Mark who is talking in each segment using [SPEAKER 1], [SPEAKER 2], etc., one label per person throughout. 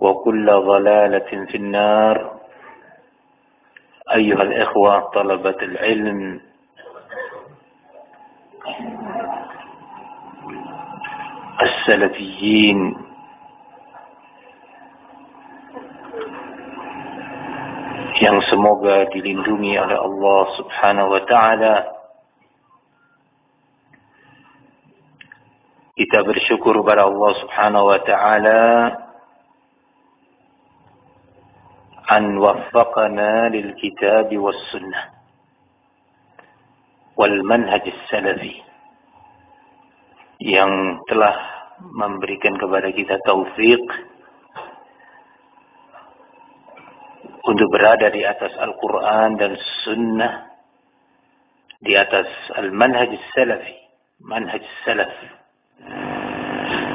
[SPEAKER 1] وكل ضلالة في النار أيها الإخوة طلبة العلم السلفيين yang semoga dilindungi oleh Allah Subhanahu wa taala. Kita bersyukur kepada Allah Subhanahu wa taala kitab was sunnah wal manhaj salafi yang telah memberikan kepada kita taufik untuk berada di atas Al-Quran dan Sunnah di atas Al-Manhaj Salafi Manhaj Salaf.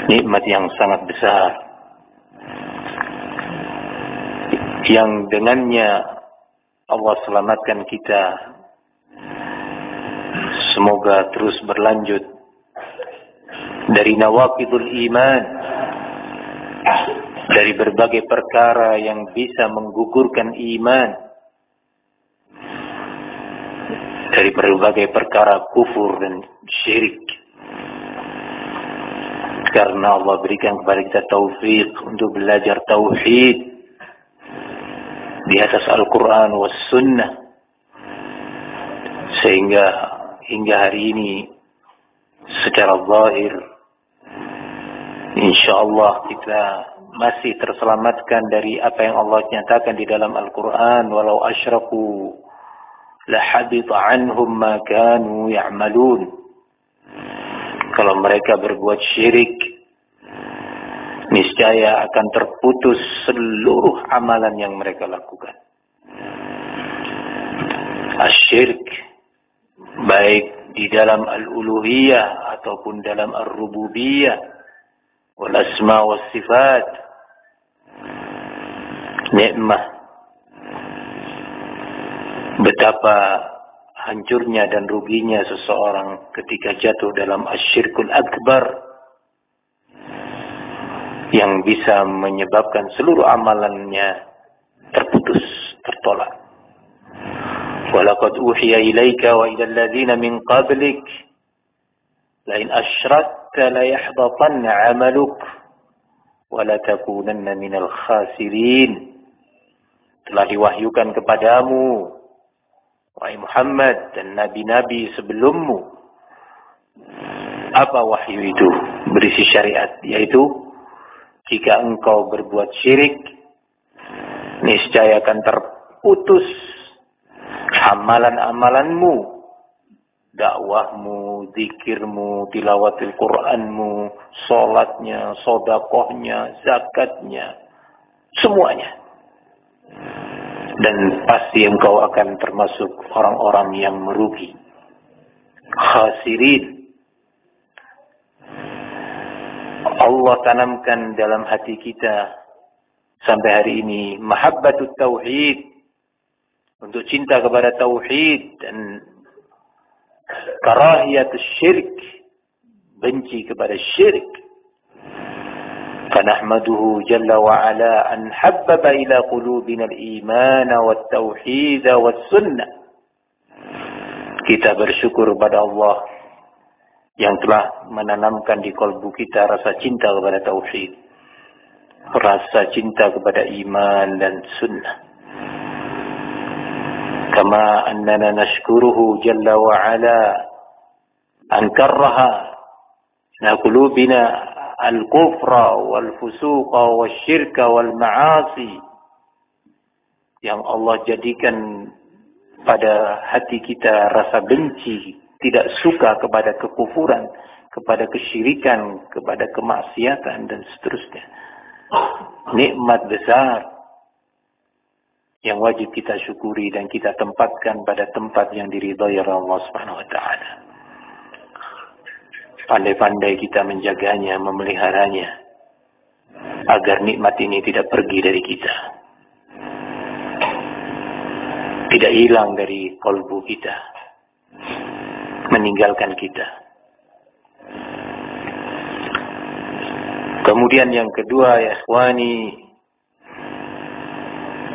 [SPEAKER 1] Nikmat yang sangat besar yang dengannya Allah selamatkan kita. Semoga terus berlanjut dari nawakidul iman dari berbagai perkara yang bisa menggugurkan iman dari berbagai perkara kufur dan syirik. Karena Allah berikan kepada kita taufik untuk belajar tauhid di atas Al-Quran was Sunnah. Sehingga hingga hari ini secara zahir insyaallah kita masih terselamatkan dari apa yang Allah nyatakan di dalam Al-Quran. Walau asyraku lahabita anhum ma kanu ya'malun. Kalau mereka berbuat syirik niscaya akan terputus seluruh amalan yang mereka lakukan. Asyirik baik di dalam al-uluhiyah ataupun dalam ar-rububiyah. Wal asma was sifat nikmah. Betapa hancurnya dan ruginya seseorang ketika jatuh dalam asyirkul akbar yang bisa menyebabkan seluruh amalannya terputus, tertolak. Walakad uhiya ilaika wa ila alladhina min qablik lain asyrakta la yahbatanna 'amaluk wa la takunanna minal khasirin. Telah diwahyukan kepadamu wahai Muhammad dan nabi-nabi sebelummu. Apa wahyu itu? Berisi syariat yaitu jika engkau berbuat syirik niscaya akan terputus Amalan-amalanmu, dakwahmu, zikirmu, tilawatil Qur'anmu, sholatnya, sodakohnya, zakatnya, semuanya. Dan pasti engkau akan termasuk orang-orang yang merugi. Khasirin. Allah tanamkan dalam hati kita sampai hari ini mahabbatut tauhid untuk cinta kepada tauhid dan karahiyatus syirik benci kepada syirik فنحمده جل وعلا أن حبب إلى قلوبنا الإيمان والتوحيد والسنة kita bersyukur kepada Allah yang telah menanamkan di kalbu kita rasa cinta kepada tauhid, rasa cinta kepada iman dan sunnah. Kama annana nashkuruhu jalla wa ala an karraha na qulubina al-kufra wal fusuqa wasyirka wal ma'asi yang Allah jadikan pada hati kita rasa benci tidak suka kepada kekufuran, kepada kesyirikan, kepada kemaksiatan dan seterusnya. Nikmat besar yang wajib kita syukuri dan kita tempatkan pada tempat yang diridhai Allah Subhanahu wa taala. Pandai-pandai kita menjaganya, memeliharanya agar nikmat ini tidak pergi dari kita. Tidak hilang dari kalbu kita meninggalkan kita. Kemudian yang kedua ya ikhwani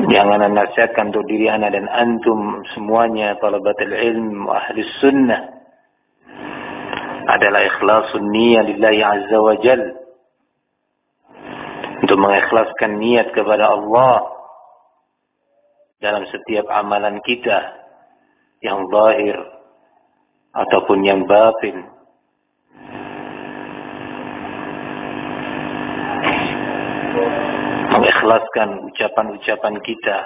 [SPEAKER 1] yang anak nasihatkan untuk diri anak dan antum semuanya talabatul ilm ahli sunnah adalah ikhlasun niat lillahi azza wa jal untuk mengikhlaskan niat kepada Allah dalam setiap amalan kita yang zahir ataupun yang batin. Mengikhlaskan ucapan-ucapan kita.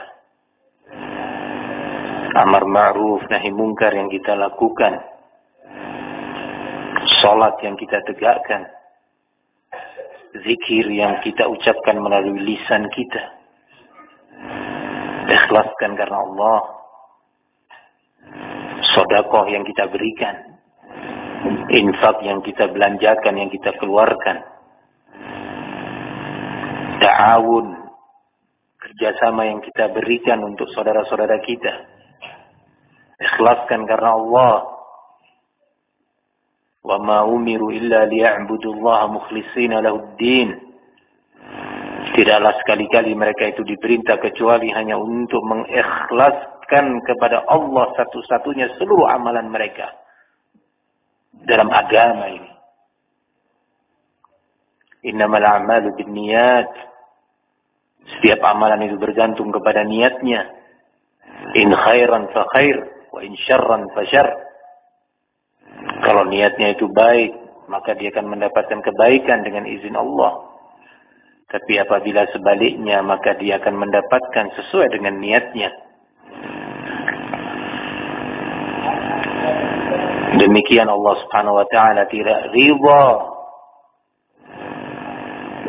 [SPEAKER 1] Amar ma'ruf nahi mungkar yang kita lakukan. Salat yang kita tegakkan. Zikir yang kita ucapkan melalui lisan kita. Ikhlaskan karena Allah sodakoh yang kita berikan, infak yang kita belanjakan, yang kita keluarkan, ta'awun, kerjasama yang kita berikan untuk saudara-saudara kita, ikhlaskan karena Allah, wa ma umiru illa liya'budullaha mukhlishina lahuddin. Tidaklah sekali-kali mereka itu diperintah kecuali hanya untuk mengikhlas menyerahkan kepada Allah satu-satunya seluruh amalan mereka dalam agama ini. Innamal a'malu binniyat. Setiap amalan itu bergantung kepada niatnya. In khairan fa khair wa in syarran fa syarr. Kalau niatnya itu baik, maka dia akan mendapatkan kebaikan dengan izin Allah. Tapi apabila sebaliknya, maka dia akan mendapatkan sesuai dengan niatnya. Demikian Allah Subhanahu wa taala tidak riba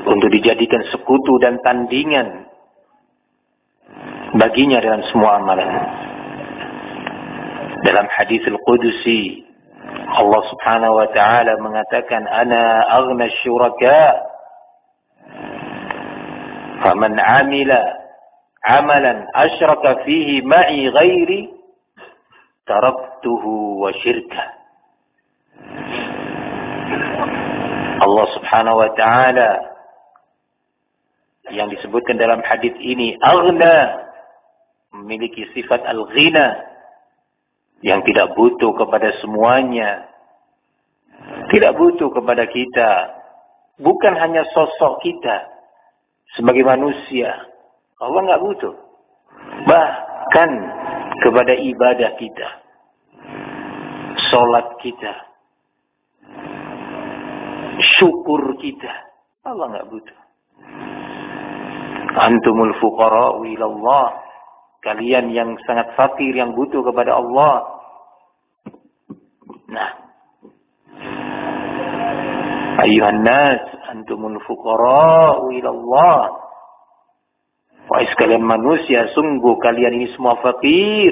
[SPEAKER 1] untuk dijadikan sekutu dan tandingan baginya dalam semua amalan. Dalam hadis al-Qudsi Allah Subhanahu wa taala mengatakan ana aghna syuraka faman amila amalan asyraka fihi ma'i ghairi taraktuhu wa. Allah Subhanahu wa taala yang disebutkan dalam hadis ini aghna memiliki sifat al-ghina yang tidak butuh kepada semuanya. Tidak butuh kepada kita. Bukan hanya sosok kita sebagai manusia Allah nggak butuh bahkan kepada ibadah kita, solat kita, syukur kita. Allah nggak butuh. Antumul fuqara ilallah Kalian yang sangat fakir, yang butuh kepada Allah. Nah. Ayuhan nas, antumul fuqara'u ilallah. Wahai sekalian manusia, sungguh kalian ini semua fakir.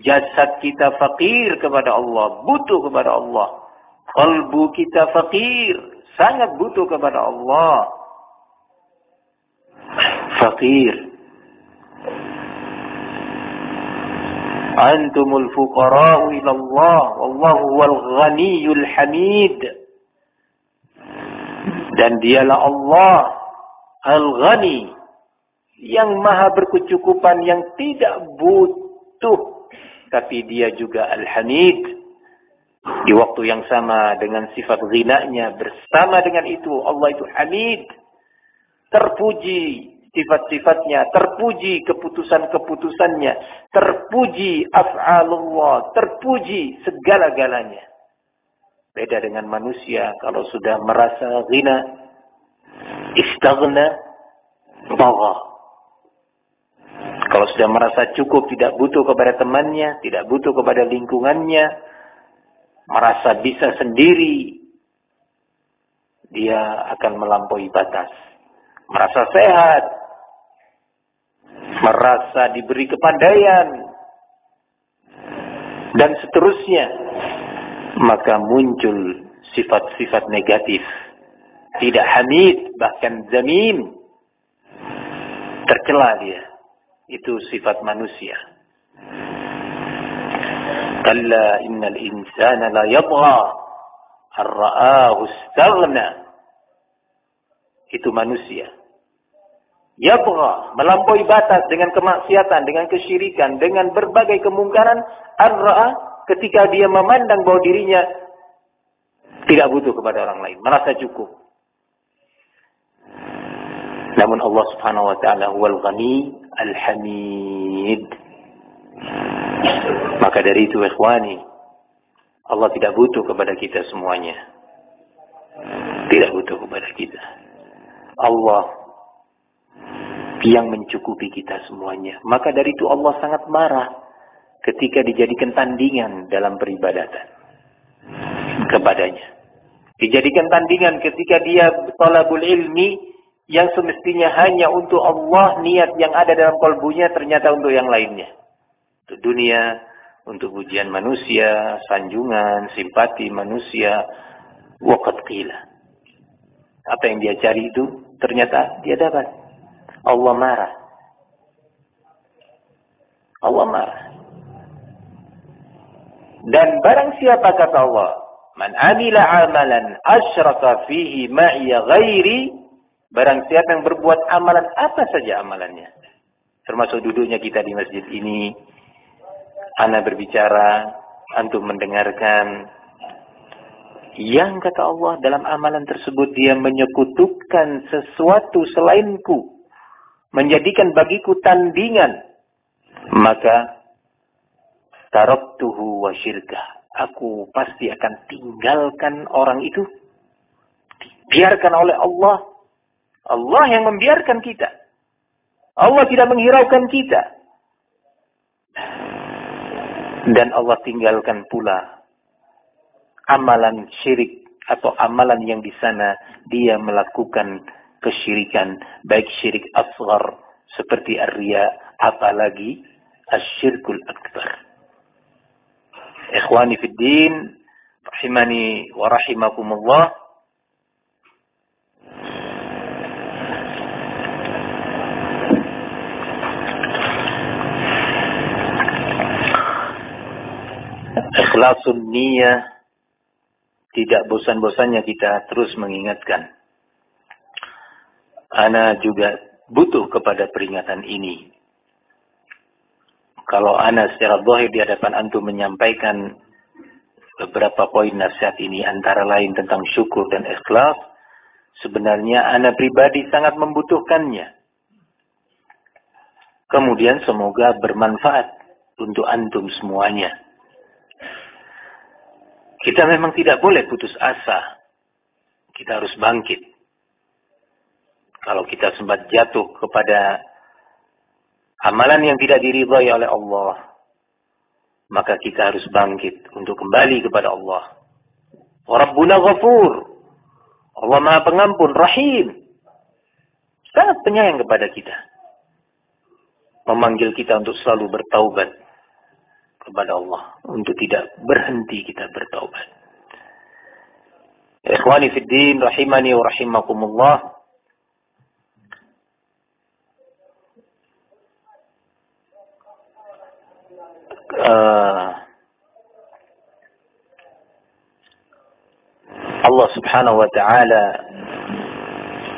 [SPEAKER 1] Jasad kita fakir kepada Allah, butuh kepada Allah. Kalbu kita fakir, sangat butuh kepada Allah. Fakir. antumul fuqara'u ila Allah wallahu huwal ghaniyul hamid dan dialah Allah al-ghani yang maha berkecukupan yang tidak butuh. Tapi dia juga al-hamid. Di waktu yang sama dengan sifat ghinanya bersama dengan itu Allah itu hamid. Terpuji sifat-sifatnya, terpuji keputusan-keputusannya, terpuji af'alullah, terpuji segala-galanya. Beda dengan manusia kalau sudah merasa ghina, istaghna, bagha. Kalau sudah merasa cukup tidak butuh kepada temannya, tidak butuh kepada lingkungannya, merasa bisa sendiri, dia akan melampaui batas. Merasa sehat, merasa diberi kepandaian, dan seterusnya, maka muncul sifat-sifat negatif. Tidak hamid, bahkan zamin. Tercela dia. Itu sifat manusia. Kalla innal insana la yabgha ar-ra'ahu Itu manusia yabgha, melampaui batas dengan kemaksiatan, dengan kesyirikan, dengan berbagai kemungkaran, ar ketika dia memandang bahwa dirinya tidak butuh kepada orang lain, merasa cukup. Namun Allah Subhanahu wa taala huwal ghani al-hamid. Maka dari itu ikhwani, Allah tidak butuh kepada kita semuanya. Tidak butuh kepada kita. Allah yang mencukupi kita semuanya. Maka dari itu Allah sangat marah ketika dijadikan tandingan dalam peribadatan kepadanya. Dijadikan tandingan ketika dia talabul ilmi yang semestinya hanya untuk Allah, niat yang ada dalam kalbunya ternyata untuk yang lainnya. Untuk dunia, untuk ujian manusia, sanjungan, simpati manusia, waqat qila. Apa yang dia cari itu ternyata dia dapat. Allah marah. Allah marah. Dan barang siapa kata Allah, Man amila amalan asyraka fihi ma'iya ghairi, barang siapa yang berbuat amalan apa saja amalannya. Termasuk duduknya kita di masjid ini, ana berbicara, antum mendengarkan, yang kata Allah dalam amalan tersebut dia menyekutukan sesuatu selainku menjadikan bagiku tandingan, maka taraktuhu wa syirkah. Aku pasti akan tinggalkan orang itu. Biarkan oleh Allah. Allah yang membiarkan kita. Allah tidak menghiraukan kita. Dan Allah tinggalkan pula amalan syirik atau amalan yang di sana dia melakukan kesyirikan, baik syirik asghar seperti ar-riya, apalagi asyirkul akbar. Ikhwani fid din, rahimani wa rahimakumullah. Ikhlasun niyah tidak bosan-bosannya kita terus mengingatkan Ana juga butuh kepada peringatan ini. Kalau Ana secara zahir di hadapan Antum menyampaikan beberapa poin nasihat ini antara lain tentang syukur dan ikhlas, sebenarnya Ana pribadi sangat membutuhkannya. Kemudian semoga bermanfaat untuk Antum semuanya. Kita memang tidak boleh putus asa. Kita harus bangkit. Kalau kita sempat jatuh kepada amalan yang tidak diridhai oleh Allah, maka kita harus bangkit untuk kembali kepada Allah. Rabbuna ghafur. Allah Maha Pengampun, Rahim. Sangat penyayang kepada kita. Memanggil kita untuk selalu bertaubat kepada Allah. Untuk tidak berhenti kita bertaubat. Ikhwani fi din, rahimani wa rahimakumullah. Uh, Allah Subhanahu wa taala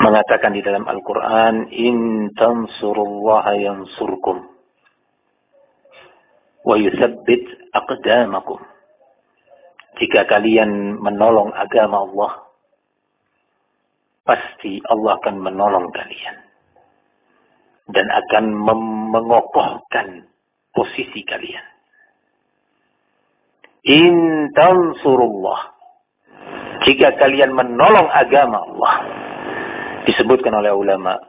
[SPEAKER 1] mengatakan di dalam Al-Qur'an in tansurullaha yansurkum wa yuthabbit aqdamakum. Jika kalian menolong agama Allah pasti Allah akan menolong kalian dan akan mengokohkan posisi kalian in tansurullah jika kalian menolong agama Allah. Disebutkan oleh ulama.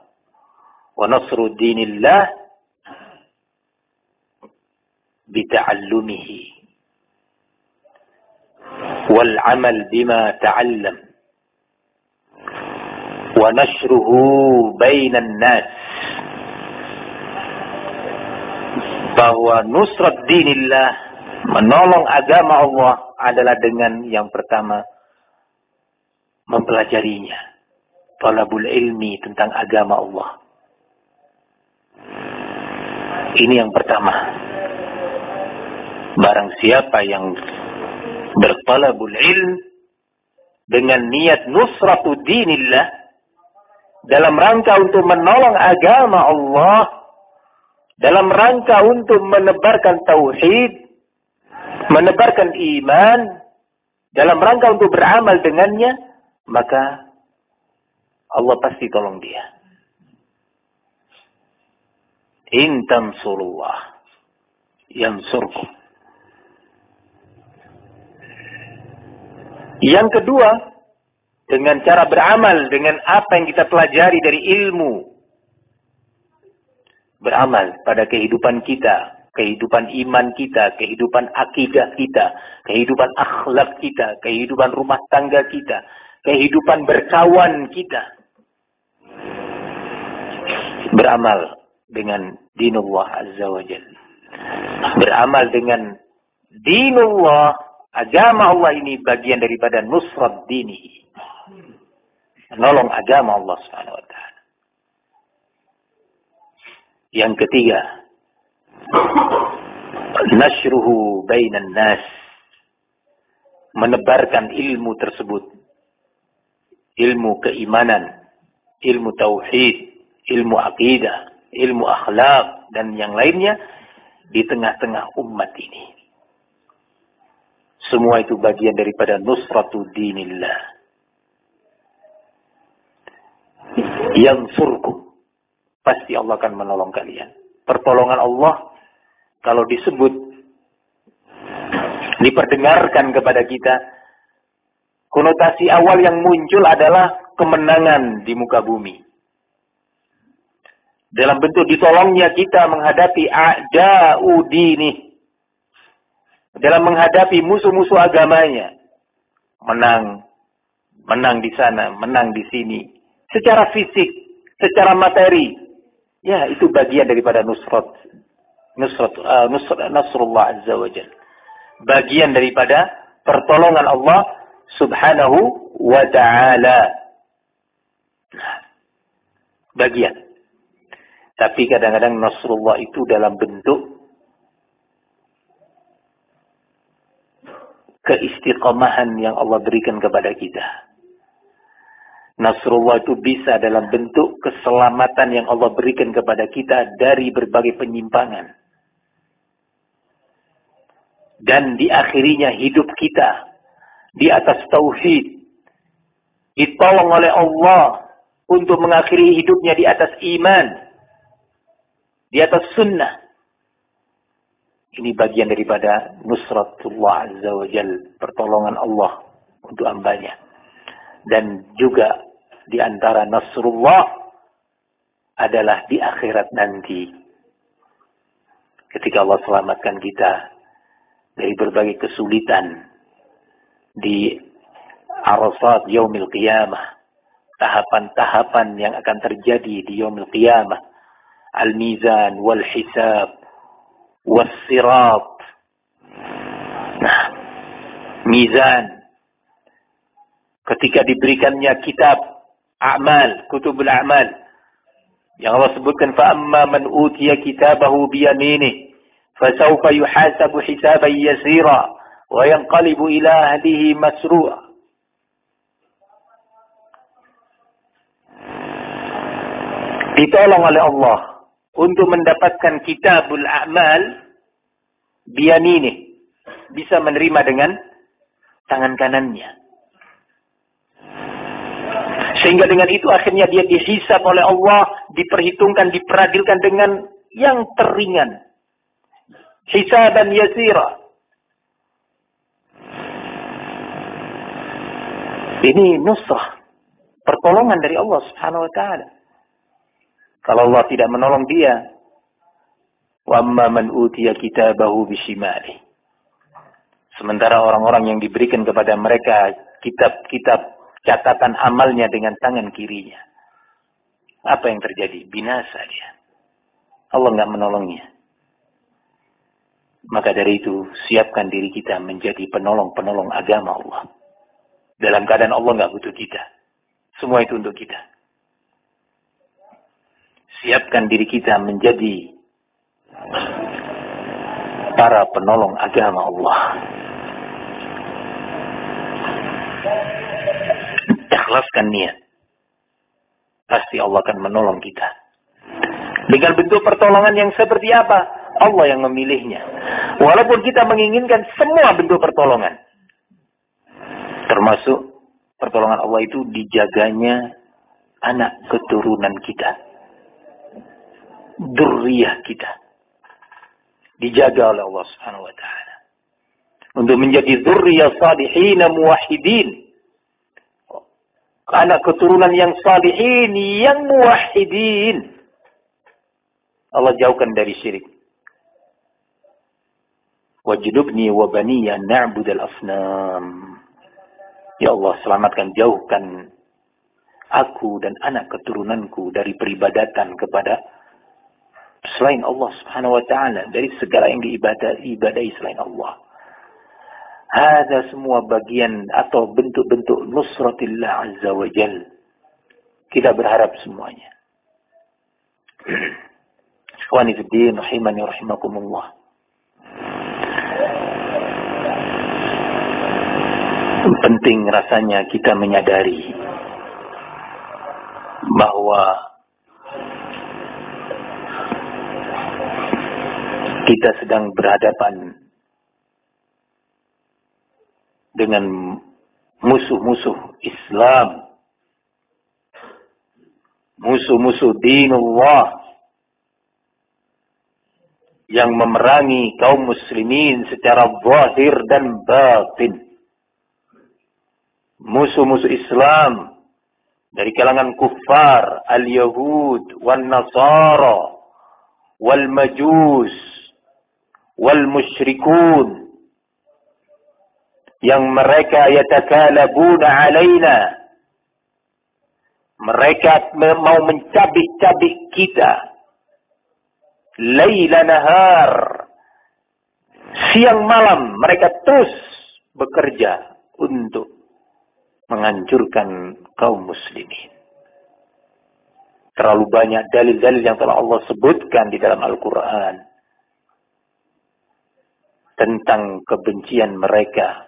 [SPEAKER 1] Wa nasru dinillah bita'allumihi wal amal bima ta'allam wa nashruhu bainan nas bahwa nusrat dinillah menolong agama Allah adalah dengan yang pertama mempelajarinya. Talabul ilmi tentang agama Allah. Ini yang pertama. Barang siapa yang bertalabul ilm dengan niat nusratu dinillah dalam rangka untuk menolong agama Allah dalam rangka untuk menebarkan tauhid menebarkan iman dalam rangka untuk beramal dengannya maka Allah pasti tolong dia. In tansurullah yansurkum. Yang kedua, dengan cara beramal dengan apa yang kita pelajari dari ilmu. Beramal pada kehidupan kita, kehidupan iman kita, kehidupan akidah kita, kehidupan akhlak kita, kehidupan rumah tangga kita, kehidupan berkawan kita. Beramal dengan dinullah azza wa jal. Beramal dengan dinullah, agama Allah ini bagian daripada nusrat dini. Menolong agama Allah subhanahu. Yang ketiga, nashruhu bainan nas. Menebarkan ilmu tersebut ilmu keimanan, ilmu tauhid, ilmu akidah, ilmu akhlak dan yang lainnya di tengah-tengah umat ini. Semua itu bagian daripada nusratu dinillah. Yang surku. Pasti Allah akan menolong kalian. Pertolongan Allah kalau disebut diperdengarkan kepada kita konotasi awal yang muncul adalah kemenangan di muka bumi. Dalam bentuk ditolongnya kita menghadapi a'da'u dini. Dalam menghadapi musuh-musuh agamanya. Menang. Menang di sana, menang di sini. Secara fisik, secara materi. Ya, itu bagian daripada nusrat. Nusrat, uh, nusrat Nasrullah Azza wa Jal. Bagian daripada pertolongan Allah subhanahu wa ta'ala. Bagian. Tapi kadang-kadang Nasrullah itu dalam bentuk keistiqomahan yang Allah berikan kepada kita. Nasrullah itu bisa dalam bentuk keselamatan yang Allah berikan kepada kita dari berbagai penyimpangan. Dan diakhirinya hidup kita di atas tauhid. Ditolong oleh Allah untuk mengakhiri hidupnya di atas iman. Di atas sunnah. Ini bagian daripada nusratullah azza wa jal. Pertolongan Allah untuk hambanya. Dan juga di antara nasrullah adalah di akhirat nanti. ketika Allah selamatkan kita dari berbagai kesulitan di arasat yaumil qiyamah tahapan-tahapan yang akan terjadi di yaumil qiyamah al-mizan wal hisab was sirat nah mizan ketika diberikannya kitab amal kutubul amal yang Allah sebutkan fa amma man utiya kitabahu bi yuhasabu hisaban yasira wa yanqalibu ila ahlihi masru'a ditolong oleh Allah untuk mendapatkan kitabul a'mal biyamini bisa menerima dengan tangan kanannya. Sehingga dengan itu akhirnya dia dihisap oleh Allah, diperhitungkan, diperadilkan dengan yang teringan. Hisaban yasira. Ini nusrah. Pertolongan dari Allah subhanahu wa ta'ala. Kalau Allah tidak menolong dia. Amma man utiya kitabahu bishimali. Sementara orang-orang yang diberikan kepada mereka kitab-kitab catatan amalnya dengan tangan kirinya. Apa yang terjadi? Binasa dia. Allah nggak menolongnya. Maka dari itu, siapkan diri kita menjadi penolong-penolong agama Allah. Dalam keadaan Allah nggak butuh kita. Semua itu untuk kita. Siapkan diri kita menjadi para penolong agama Allah ikhlaskan niat. Pasti Allah akan menolong kita. Dengan bentuk pertolongan yang seperti apa? Allah yang memilihnya. Walaupun kita menginginkan semua bentuk pertolongan. Termasuk pertolongan Allah itu dijaganya anak keturunan kita. Durriyah kita. Dijaga oleh Allah subhanahu wa ta'ala. Untuk menjadi durriyah salihina muwahidin anak keturunan yang salihin, yang muwahhidin. Allah jauhkan dari syirik. Wajudubni wa baniya na'budal asnam. Ya Allah, selamatkan, jauhkan aku dan anak keturunanku dari peribadatan kepada selain Allah subhanahu wa ta'ala. Dari segala yang diibadahi selain Allah. Ada semua bagian atau bentuk-bentuk nusratillah azza wa jal. Kita berharap semuanya. Ikhwani rahimani rahimakumullah. Penting rasanya kita menyadari bahwa kita sedang berhadapan dengan musuh-musuh Islam, musuh-musuh dinullah yang memerangi kaum muslimin secara zahir dan batin. Musuh-musuh Islam dari kalangan kufar, al-Yahud, wal-Nasara, wal-Majus, wal-Musyrikun, yang mereka yatakalabuna alaina. Mereka mau mencabik-cabik kita. Laila nahar siang malam mereka terus bekerja untuk menghancurkan kaum muslimin terlalu banyak dalil-dalil yang telah Allah sebutkan di dalam Al-Quran tentang kebencian mereka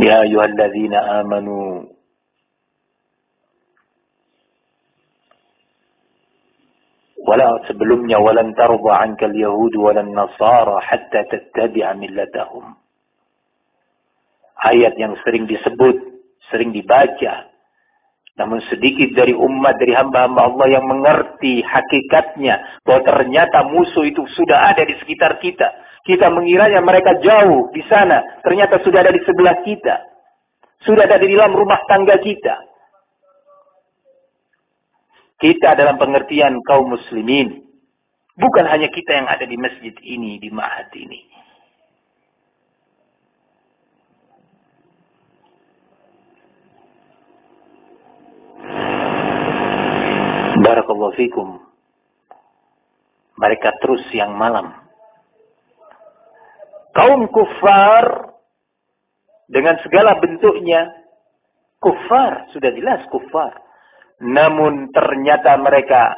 [SPEAKER 1] يا أيها الذين آمنوا ولا sebelumnya ولن ترضى عنك اليهود ولا النصارى حتى تتبع ملتهم ayat yang sering disebut sering dibaca namun sedikit dari umat dari hamba-hamba Allah yang mengerti hakikatnya bahwa ternyata musuh itu sudah ada di sekitar kita kita mengiranya mereka jauh di sana. Ternyata sudah ada di sebelah kita. Sudah ada di dalam rumah tangga kita. Kita dalam pengertian kaum muslimin. Bukan hanya kita yang ada di masjid ini, di ma'had ini. Barakallahu fikum. Mereka terus yang malam. Kaum kufar dengan segala bentuknya kufar, sudah jelas kufar. Namun ternyata mereka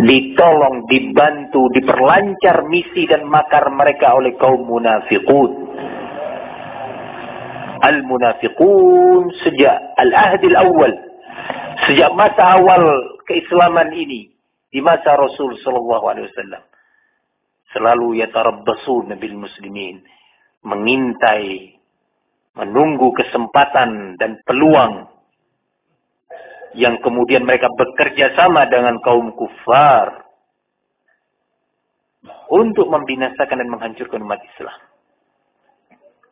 [SPEAKER 1] ditolong, dibantu, diperlancar misi dan makar mereka oleh kaum munafiqun. Al-munafiqun sejak al-ahdil awal. Sejak masa awal keislaman ini. Di masa Rasul Sallallahu Alaihi Wasallam. Selalu yatarabbasun bil muslimin. Mengintai. Menunggu kesempatan dan peluang yang kemudian mereka bekerja sama dengan kaum kufar untuk membinasakan dan menghancurkan umat Islam.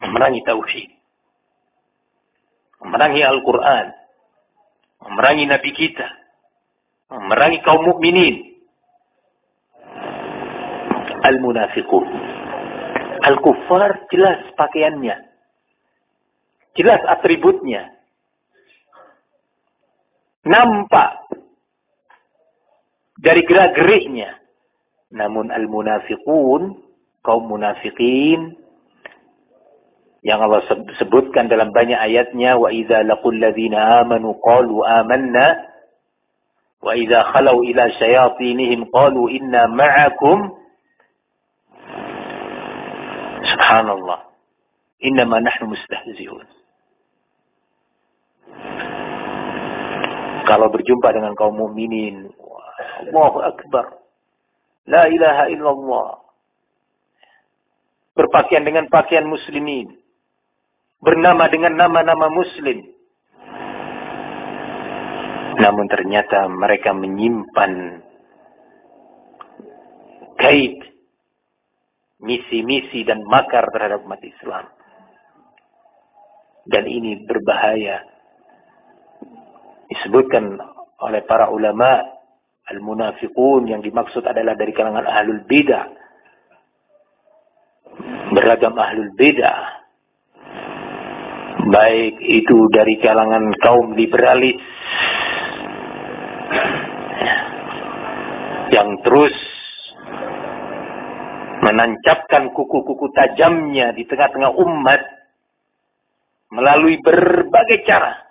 [SPEAKER 1] Memerangi tauhid. Memerangi Al-Quran. Memerangi Nabi kita. Memerangi kaum mukminin. Al-munafiqun. Al-kuffar jelas pakaiannya. Jelas atributnya nampak dari gerak-geriknya. Namun al-munafiqun, kaum munafikin yang Allah sebutkan dalam banyak ayatnya wa idza laqul ladzina amanu qalu amanna wa idza khalau ila syayatinihim qalu inna ma'akum subhanallah innama nahnu mustahzi'un Kalau berjumpa dengan kaum mukminin, Allahu Akbar. La ilaha illallah. Berpakaian dengan pakaian muslimin. Bernama dengan nama-nama muslim. Namun ternyata mereka menyimpan kait, misi-misi dan makar terhadap umat Islam. Dan ini berbahaya disebutkan oleh para ulama al-munafiqun yang dimaksud adalah dari kalangan ahlul bidah beragam ahlul bidah baik itu dari kalangan kaum liberalis yang terus menancapkan kuku-kuku tajamnya di tengah-tengah umat melalui berbagai cara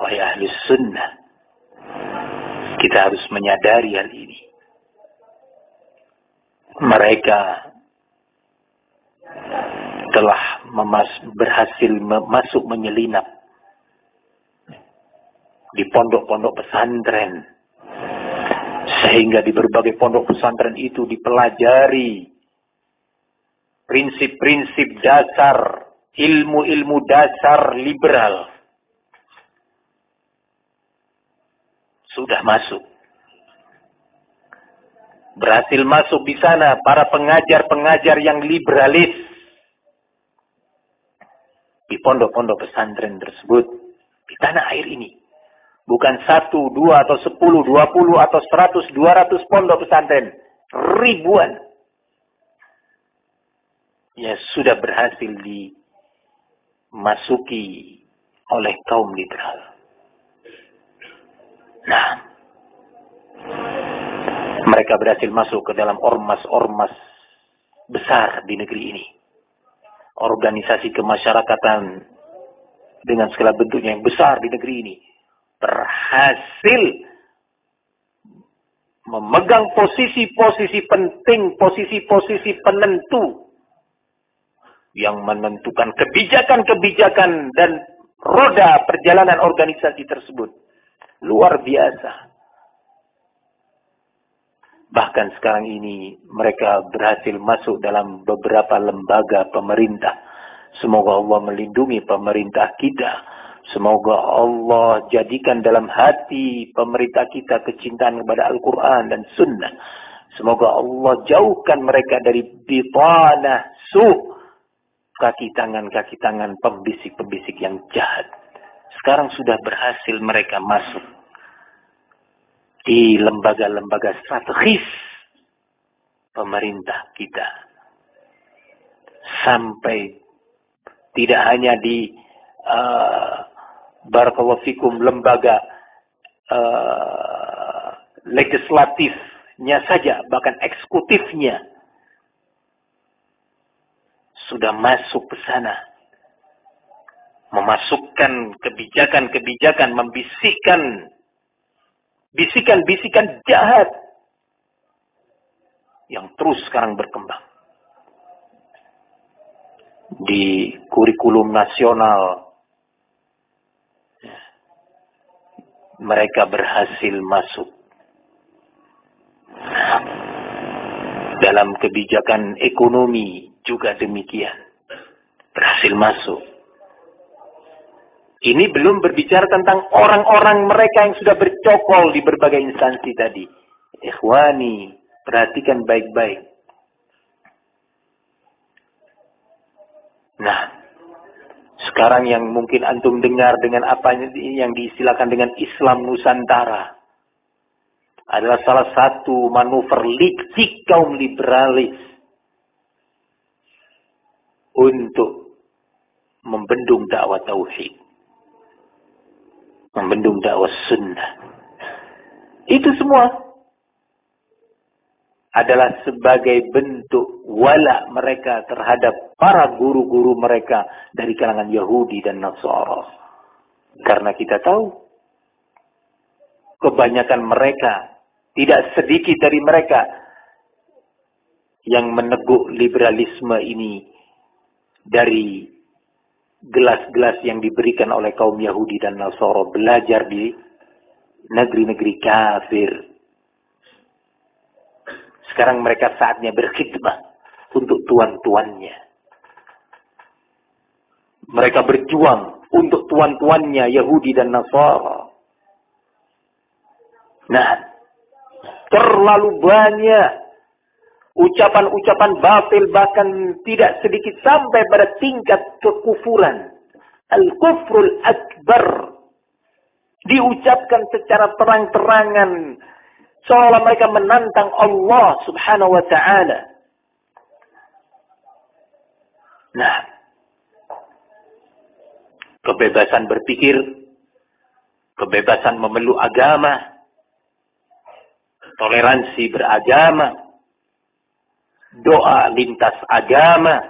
[SPEAKER 1] wahai ahli sunnah. Kita harus menyadari hal ini. Mereka telah memas berhasil masuk menyelinap di pondok-pondok pesantren. Sehingga di berbagai pondok pesantren itu dipelajari prinsip-prinsip dasar, ilmu-ilmu dasar liberal sudah masuk. Berhasil masuk di sana para pengajar-pengajar yang liberalis di pondok-pondok pesantren tersebut di tanah air ini. Bukan satu, dua, atau sepuluh, dua puluh, atau seratus, dua ratus pondok pesantren. Ribuan. Ya sudah berhasil dimasuki oleh kaum liberal. Nah, mereka berhasil masuk ke dalam ormas-ormas besar di negeri ini. Organisasi kemasyarakatan dengan segala bentuknya yang besar di negeri ini berhasil memegang posisi-posisi penting, posisi-posisi penentu yang menentukan kebijakan-kebijakan dan roda perjalanan organisasi tersebut. Luar biasa. Bahkan sekarang ini mereka berhasil masuk dalam beberapa lembaga pemerintah. Semoga Allah melindungi pemerintah kita. Semoga Allah jadikan dalam hati pemerintah kita kecintaan kepada Al-Quran dan Sunnah. Semoga Allah jauhkan mereka dari bitanah suh. Kaki tangan-kaki tangan pembisik-pembisik yang jahat. Sekarang sudah berhasil mereka masuk di lembaga-lembaga strategis pemerintah kita. Sampai tidak hanya di uh, lembaga uh, legislatifnya saja, bahkan eksekutifnya sudah masuk ke sana. Memasukkan kebijakan-kebijakan, membisikkan bisikan-bisikan jahat yang terus sekarang berkembang. Di kurikulum nasional, mereka berhasil masuk dalam kebijakan ekonomi juga demikian. Berhasil masuk. Ini belum berbicara tentang orang-orang mereka yang sudah bercokol di berbagai instansi tadi. Ikhwani, perhatikan baik-baik. Nah, sekarang yang mungkin antum dengar dengan apa yang disilakan dengan Islam Nusantara adalah salah satu manuver licik kaum liberalis untuk membendung dakwah tauhid membendung dakwah sunnah. Itu semua adalah sebagai bentuk wala mereka terhadap para guru-guru mereka dari kalangan Yahudi dan Nasara. Karena kita tahu kebanyakan mereka, tidak sedikit dari mereka yang meneguk liberalisme ini dari gelas-gelas yang diberikan oleh kaum Yahudi dan Nasoro belajar di negeri-negeri kafir. Sekarang mereka saatnya berkhidmah untuk tuan-tuannya. Mereka berjuang untuk tuan-tuannya Yahudi dan Nasara. Nah, terlalu banyak ucapan-ucapan batil bahkan tidak sedikit sampai pada tingkat kekufuran. Al-kufrul akbar. Diucapkan secara terang-terangan. Seolah mereka menantang Allah subhanahu wa ta'ala. Nah. Kebebasan berpikir. Kebebasan memeluk agama. Toleransi beragama doa lintas agama,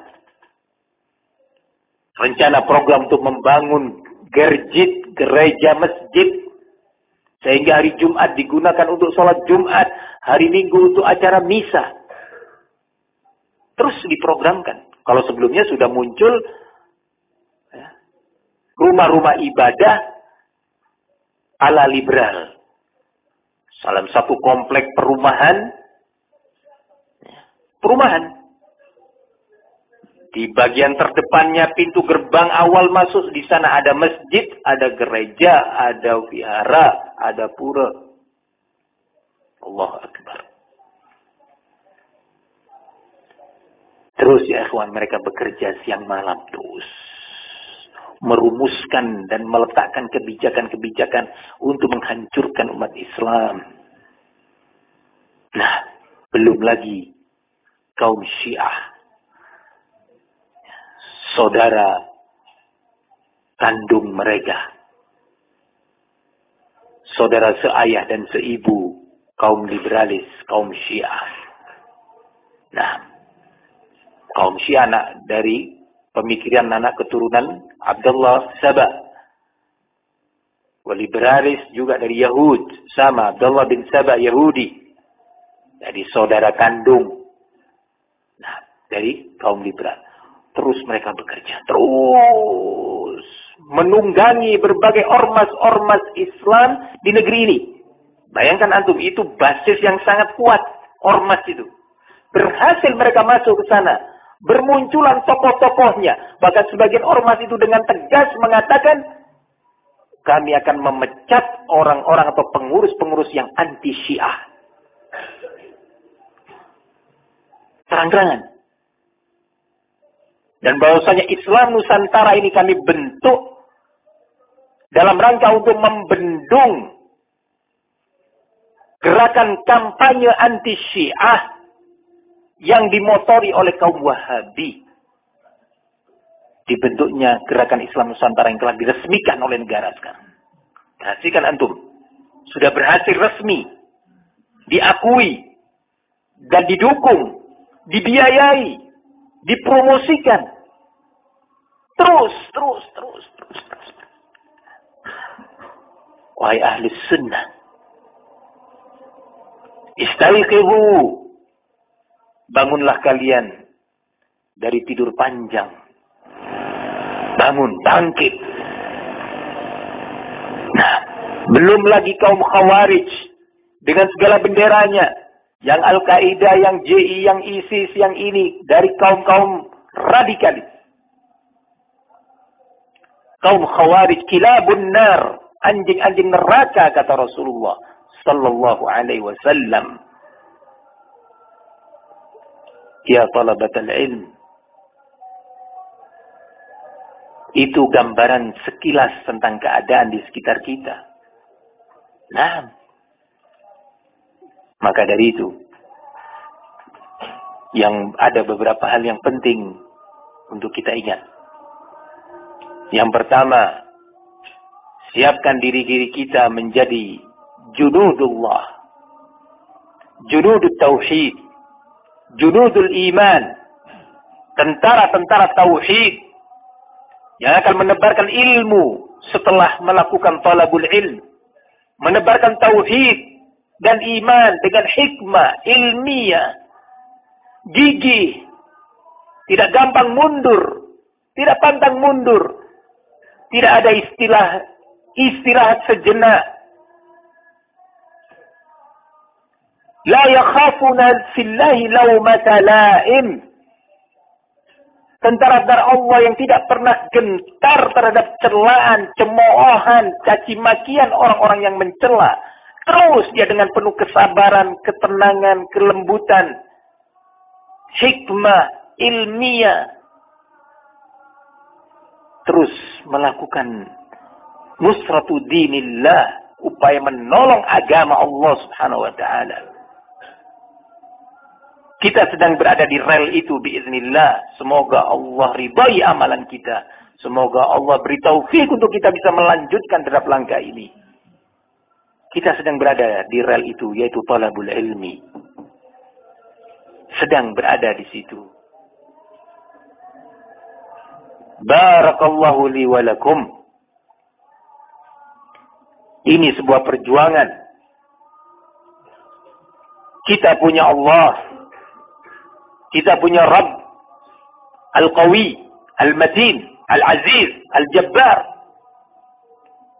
[SPEAKER 1] rencana program untuk membangun gerjit, gereja, masjid, sehingga hari Jumat digunakan untuk sholat Jumat, hari Minggu untuk acara misa. Terus diprogramkan. Kalau sebelumnya sudah muncul ya, rumah-rumah ibadah ala liberal. Salam satu komplek perumahan perumahan. Di bagian terdepannya pintu gerbang awal masuk di sana ada masjid, ada gereja, ada wihara, ada pura. Allah Akbar. Terus ya ikhwan mereka bekerja siang malam terus. Merumuskan dan meletakkan kebijakan-kebijakan untuk menghancurkan umat Islam. Nah, belum lagi kaum Syiah. Saudara kandung mereka. Saudara seayah dan seibu kaum liberalis, kaum Syiah. Nah, kaum Syiah anak dari pemikiran anak keturunan Abdullah Sabah. Liberalis juga dari Yahud. Sama Abdullah bin Sabah Yahudi. Jadi saudara kandung dari kaum liberal. Terus mereka bekerja, terus menunggangi berbagai ormas-ormas Islam di negeri ini. Bayangkan antum, itu basis yang sangat kuat, ormas itu. Berhasil mereka masuk ke sana. Bermunculan tokoh-tokohnya. Bahkan sebagian ormas itu dengan tegas mengatakan, kami akan memecat orang-orang atau pengurus-pengurus yang anti syiah. Terang-terangan. Dan bahwasanya Islam Nusantara ini kami bentuk dalam rangka untuk membendung gerakan kampanye anti Syiah yang dimotori oleh kaum Wahabi. Dibentuknya gerakan Islam Nusantara yang telah diresmikan oleh negara sekarang. Perhatikan antum. Sudah berhasil resmi. Diakui. Dan didukung. Dibiayai. Dipromosikan. Terus, terus, terus, terus, terus. Wahai ahli sunnah. Istaiqibu. Bangunlah kalian dari tidur panjang. Bangun, bangkit. Nah, belum lagi kaum khawarij dengan segala benderanya. Yang Al-Qaeda, yang JI, yang ISIS, yang ini. Dari kaum-kaum radikalis. Kaum khawarij kilabun nar anjing-anjing neraka kata Rasulullah sallallahu alaihi wasallam. Ya talabatal ilm. Itu gambaran sekilas tentang keadaan di sekitar kita. Nah, maka dari itu, yang ada beberapa hal yang penting untuk kita ingat. Yang pertama, Siapkan diri-diri kita menjadi junudullah. Junudul tauhid. Junudul iman. Tentara-tentara tauhid. Yang akan menebarkan ilmu setelah melakukan talabul ilm. Menebarkan tauhid dan iman dengan hikmah, ilmiah, gigih, tidak gampang mundur, tidak pantang mundur, tidak ada istilah istirahat sejenak. La yakhafuna fillahi lawmata la'im. Tentara-tentara Allah yang tidak pernah gentar terhadap celaan, cemoohan, caci makian orang-orang yang mencela. Terus dia dengan penuh kesabaran, ketenangan, kelembutan, hikmah, ilmiah. Terus melakukan nusratu dinillah, upaya menolong agama Allah Subhanahu wa taala. Kita sedang berada di rel itu biiznillah. Semoga Allah ridai amalan kita. Semoga Allah beri taufik untuk kita bisa melanjutkan terhadap langkah ini. Kita sedang berada di rel itu yaitu talabul ilmi. Sedang berada di situ. Barakallahu li walakum. Ini sebuah perjuangan. Kita punya Allah. Kita punya Rabb. Al-Qawi. Al-Matin. Al-Aziz. Al-Jabbar.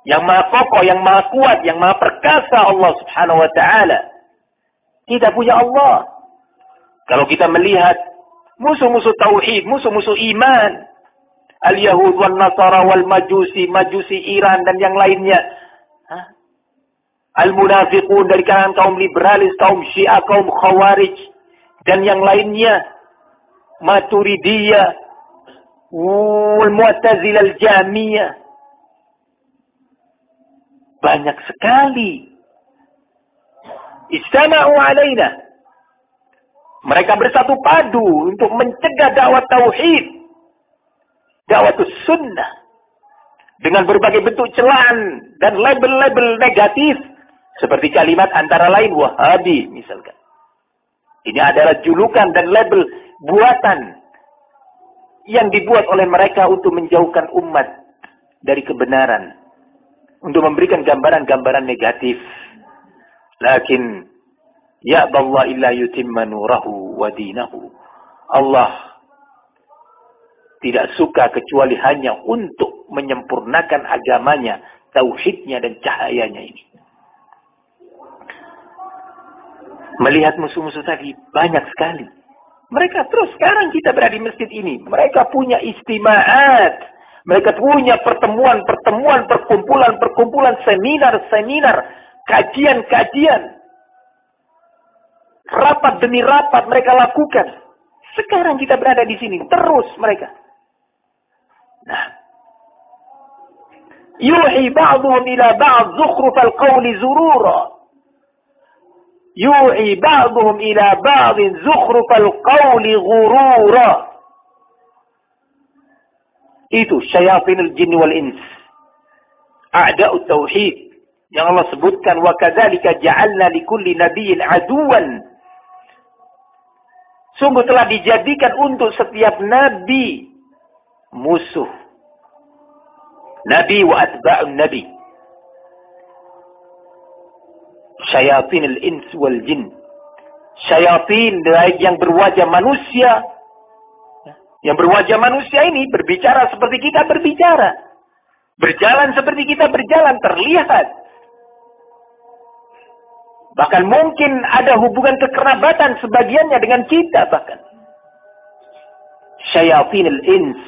[SPEAKER 1] Yang maha kokoh, yang maha kuat, yang maha perkasa Allah subhanahu wa ta'ala. Kita punya Allah. Kalau kita melihat musuh-musuh tauhid, musuh-musuh iman, al-Yahud wal Nasara wal Majusi, Majusi Iran dan yang lainnya, Al-munafiqun dari kalangan kaum liberalis, kaum syiah, kaum khawarij, dan yang lainnya. Maturidiyah, wal-mu'tazil al-jamiyah. Banyak sekali. Istama'u alaina. Mereka bersatu padu untuk mencegah dakwah tauhid. Dakwah sunnah. Dengan berbagai bentuk celaan dan label-label negatif seperti kalimat antara lain Wahabi misalkan. Ini adalah julukan dan label buatan yang dibuat oleh mereka untuk menjauhkan umat dari kebenaran. Untuk memberikan gambaran-gambaran negatif. Lakin ya Allah illa yutimma nurahu wa dinahu. Allah tidak suka kecuali hanya untuk menyempurnakan agamanya, tauhidnya dan cahayanya ini. melihat musuh-musuh tadi banyak sekali. Mereka terus sekarang kita berada di masjid ini. Mereka punya istimaat. Mereka punya pertemuan-pertemuan, perkumpulan-perkumpulan, seminar-seminar, kajian-kajian. Rapat demi rapat mereka lakukan. Sekarang kita berada di sini. Terus mereka. Nah. ila ba'd zukhrufal qawli zurura yuhi ba'dhum ila ba'd zukhrufal qawli ghurura itu syayatinul jin wal ins a'da'ut tauhid yang Allah sebutkan wa kadzalika ja'alna likulli nabiyyin aduwan sungguh telah dijadikan untuk setiap nabi musuh nabi wa atba'un nabi syayatin al-ins wal jin. Syayatin yang berwajah manusia. Yang berwajah manusia ini berbicara seperti kita berbicara. Berjalan seperti kita berjalan, terlihat. Bahkan mungkin ada hubungan kekerabatan sebagiannya dengan kita bahkan. Syayatin al-ins.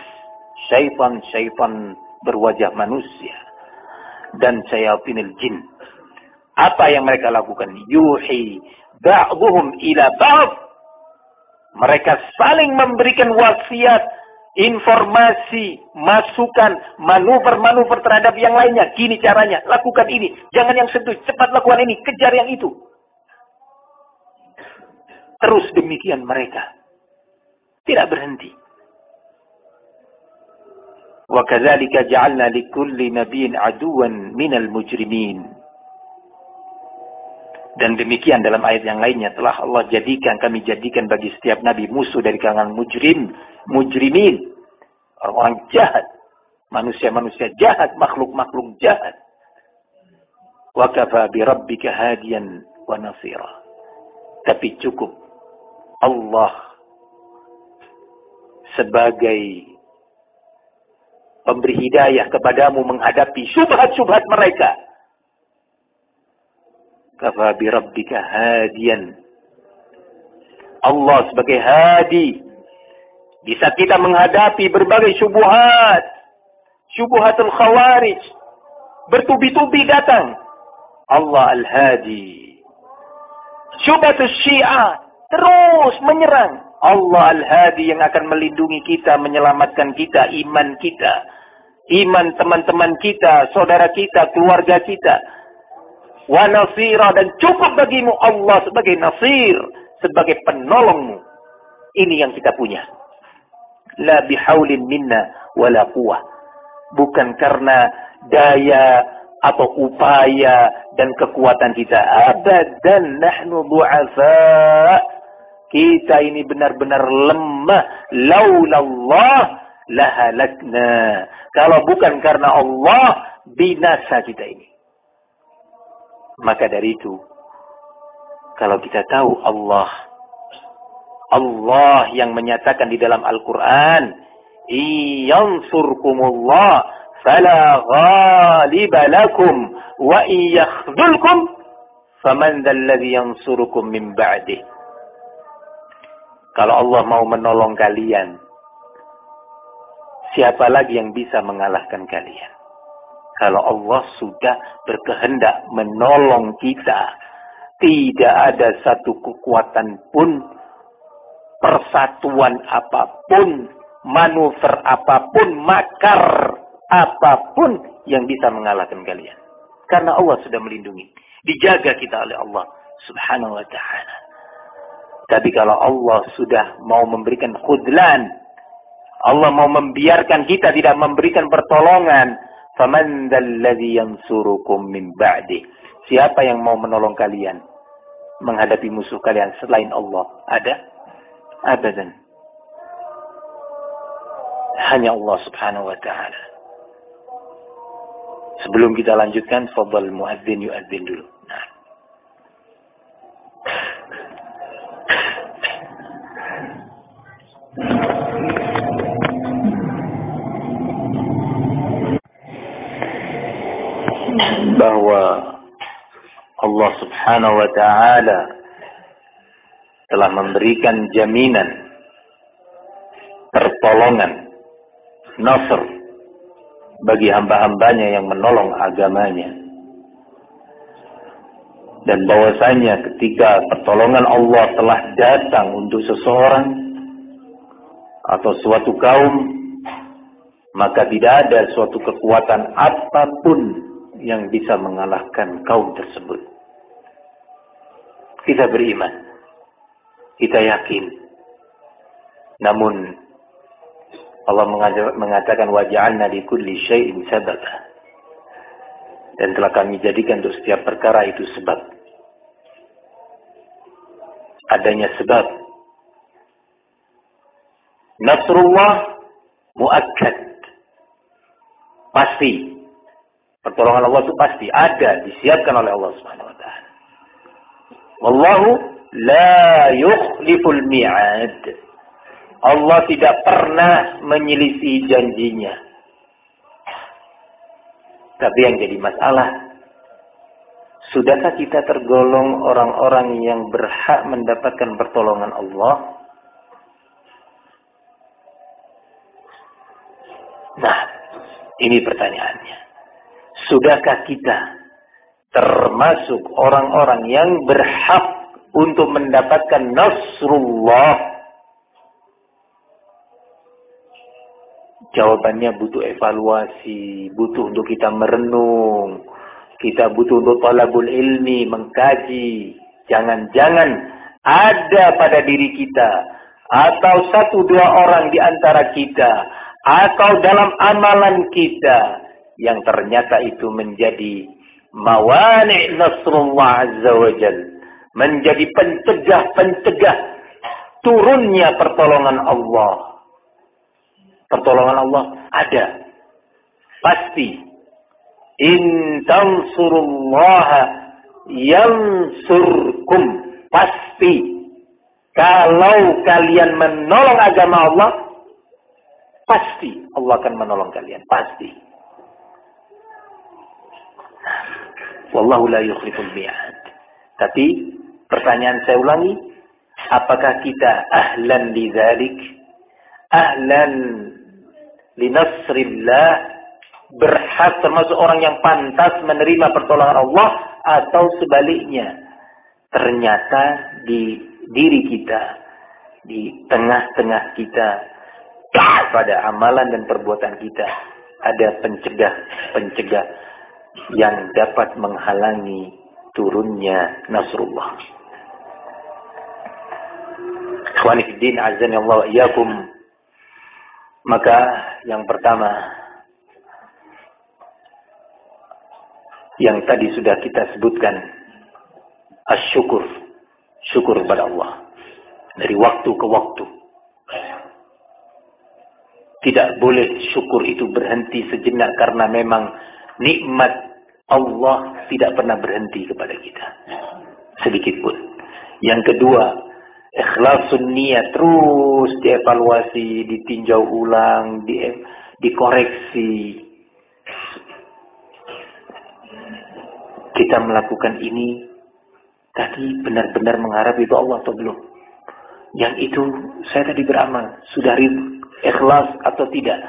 [SPEAKER 1] Syaitan-syaitan berwajah manusia. Dan syayatin al-jin apa yang mereka lakukan? Yuhi ba'duhum ila ba'd. Mereka saling memberikan wasiat, informasi, masukan, manuver-manuver terhadap yang lainnya. Gini caranya, lakukan ini. Jangan yang sentuh, cepat lakukan ini, kejar yang itu. Terus demikian mereka. Tidak berhenti. وَكَذَلِكَ جَعَلْنَا لِكُلِّ نَبِيٍ عَدُوًا مِنَ الْمُجْرِمِينَ dan demikian dalam ayat yang lainnya telah Allah jadikan, kami jadikan bagi setiap nabi musuh dari kalangan mujrim, mujrimin. Orang-orang jahat. Manusia-manusia jahat, makhluk-makhluk jahat. Wa kafa bi rabbika hadiyan wa nasira. Tapi cukup Allah sebagai pemberi hidayah kepadamu menghadapi syubhat-syubhat mereka Kafa bi rabbika hadiyan. Allah sebagai hadi. Di saat kita menghadapi berbagai syubuhat. Syubuhatul khawarij. Bertubi-tubi datang. Allah al-hadi. Syubhatul syiah. Terus menyerang. Allah al-hadi yang akan melindungi kita, menyelamatkan kita, iman kita. Iman teman-teman kita, saudara kita, keluarga kita wa nasira dan cukup bagimu Allah sebagai nasir, sebagai penolongmu. Ini yang kita punya. La bihaulin minna wala quwah. Bukan karena daya atau upaya dan kekuatan kita. Abadan nahnu du'afa. Kita ini benar-benar lemah. Laulallah lahalakna. Kalau bukan karena Allah, binasa kita ini. Maka dari itu, kalau kita tahu Allah, Allah yang menyatakan di dalam Al-Quran, Iyansurkumullah, fala ghaliba lakum, wa iyakhdulkum, faman dhalladhi yansurukum min ba'dih. Kalau Allah mau menolong kalian, siapa lagi yang bisa mengalahkan kalian? Kalau Allah sudah berkehendak menolong kita, tidak ada satu kekuatan pun, persatuan apa pun, manuver apa pun, makar apa pun yang bisa mengalahkan kalian. Karena Allah sudah melindungi. Dijaga kita oleh Allah subhanahu wa ta'ala. Tapi kalau Allah sudah mau memberikan khudlan, Allah mau membiarkan kita tidak memberikan pertolongan, Faman dzalladzi yansurukum min ba'di? Siapa yang mau menolong kalian menghadapi musuh kalian selain Allah? Ada? Abadan. Hanya Allah Subhanahu wa taala. Sebelum kita lanjutkan, fadhal muadzin yuadzin dulu. Nah. Bahwa Allah Subhanahu wa taala telah memberikan jaminan pertolongan nasr bagi hamba-hambanya yang menolong agamanya. Dan bahwasanya ketika pertolongan Allah telah datang untuk seseorang atau suatu kaum maka tidak ada suatu kekuatan apa pun yang bisa mengalahkan kaum tersebut. Kita beriman. Kita yakin. Namun Allah mengatakan waja'alna li kulli syai'in sababa. Dan telah kami jadikan untuk setiap perkara itu sebab. Adanya sebab. Nasrullah muakkad. Pasti. Pertolongan Allah itu pasti ada, disiapkan oleh Allah Subhanahu wa taala. Wallahu la yukhliful mi'ad. Allah tidak pernah menyelisih janjinya. Tapi yang jadi masalah, sudahkah kita tergolong orang-orang yang berhak mendapatkan pertolongan Allah? Nah, ini pertanyaannya. Sudahkah kita termasuk orang-orang yang berhak untuk mendapatkan Nasrullah Jawabannya butuh evaluasi, butuh untuk kita merenung. Kita butuh untuk talabul ilmi, mengkaji. Jangan-jangan ada pada diri kita. Atau satu dua orang di antara kita. Atau dalam amalan kita. Yang ternyata itu menjadi mawani' nasrullah azza wa. Menjadi pencegah-pencegah turunnya pertolongan Allah Pertolongan Allah ada. Pasti. In tansurullaha yansurkum. Pasti. Kalau kalian menolong agama Allah, pasti Allah akan menolong kalian. Pasti. Wallahu la yukhliful mi'ad. Tapi pertanyaan saya ulangi, apakah kita ahlan li dzalik? Ahlan linasrillah berhak termasuk orang yang pantas menerima pertolongan Allah atau sebaliknya ternyata di diri kita di tengah-tengah kita pada amalan dan perbuatan kita ada pencegah-pencegah yang dapat menghalangi turunnya Nasrullah. Ikhwanifiddin azan Allah iyakum maka yang pertama yang tadi sudah kita sebutkan asyukur syukur kepada Allah. Dari waktu ke waktu. Tidak boleh syukur itu berhenti sejenak karena memang nikmat Allah tidak pernah berhenti kepada kita sedikit pun yang kedua ikhlasun niat terus dievaluasi, ditinjau ulang, di, dikoreksi. Kita melakukan ini tadi benar-benar mengharap itu Allah atau belum? Yang itu saya tadi beramal, sudah ikhlas atau tidak?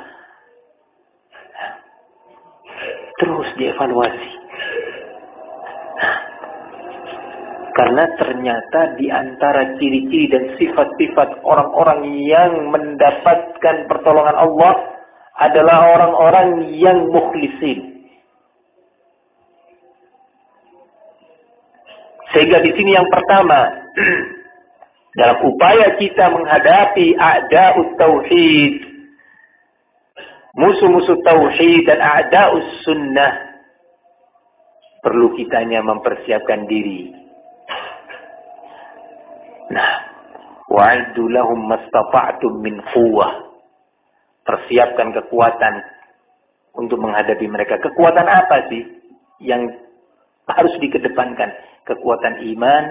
[SPEAKER 1] Terus dievaluasi. Karena ternyata di antara ciri-ciri dan sifat-sifat orang-orang yang mendapatkan pertolongan Allah adalah orang-orang yang mukhlisin. Sehingga di sini yang pertama, dalam upaya kita menghadapi a'da'ut tauhid, musuh-musuh tauhid dan a'da'us sunnah, perlu kitanya mempersiapkan diri Nah, wa'iddu lahum mastata'tum min quwwah. Persiapkan kekuatan untuk menghadapi mereka. Kekuatan apa sih yang harus dikedepankan? Kekuatan iman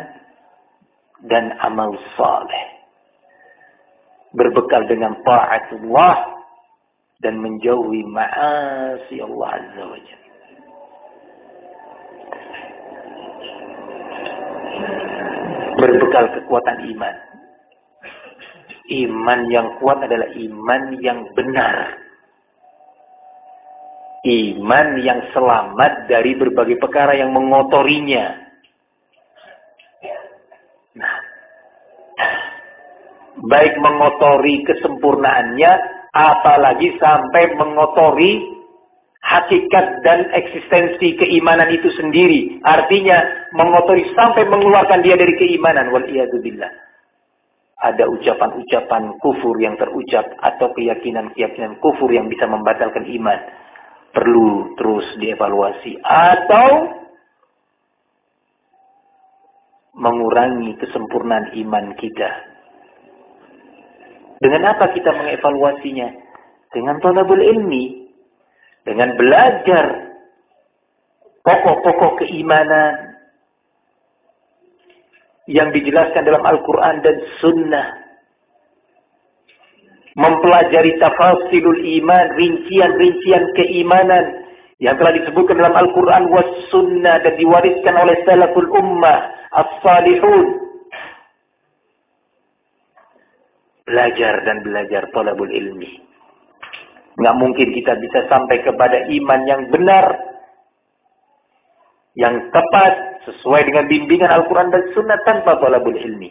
[SPEAKER 1] dan amal saleh. Berbekal dengan ta'atullah dan menjauhi ma'asi Allah Azza wa Jalla. berbekal kekuatan iman. Iman yang kuat adalah iman yang benar. Iman yang selamat dari berbagai perkara yang mengotorinya. Nah, baik mengotori kesempurnaannya Apalagi sampai mengotori hakikat dan eksistensi keimanan itu sendiri. Artinya mengotori sampai mengeluarkan dia dari keimanan. Wal. Ada ucapan-ucapan kufur yang terucap atau keyakinan-keyakinan kufur yang bisa membatalkan iman. Perlu terus dievaluasi. Atau mengurangi kesempurnaan iman kita. Dengan apa kita mengevaluasinya? Dengan talabul ilmi. Dengan belajar pokok-pokok keimanan yang dijelaskan dalam Al-Quran dan Sunnah. Mempelajari tafasilul iman, rincian-rincian keimanan yang telah disebutkan dalam Al-Quran was Sunnah dan diwariskan oleh salaful ummah as-salihun. Belajar dan belajar talabul ilmi. Nggak mungkin kita bisa sampai kepada iman yang benar, yang tepat, sesuai dengan bimbingan Al-Quran dan Sunnah tanpa talabul ilmi.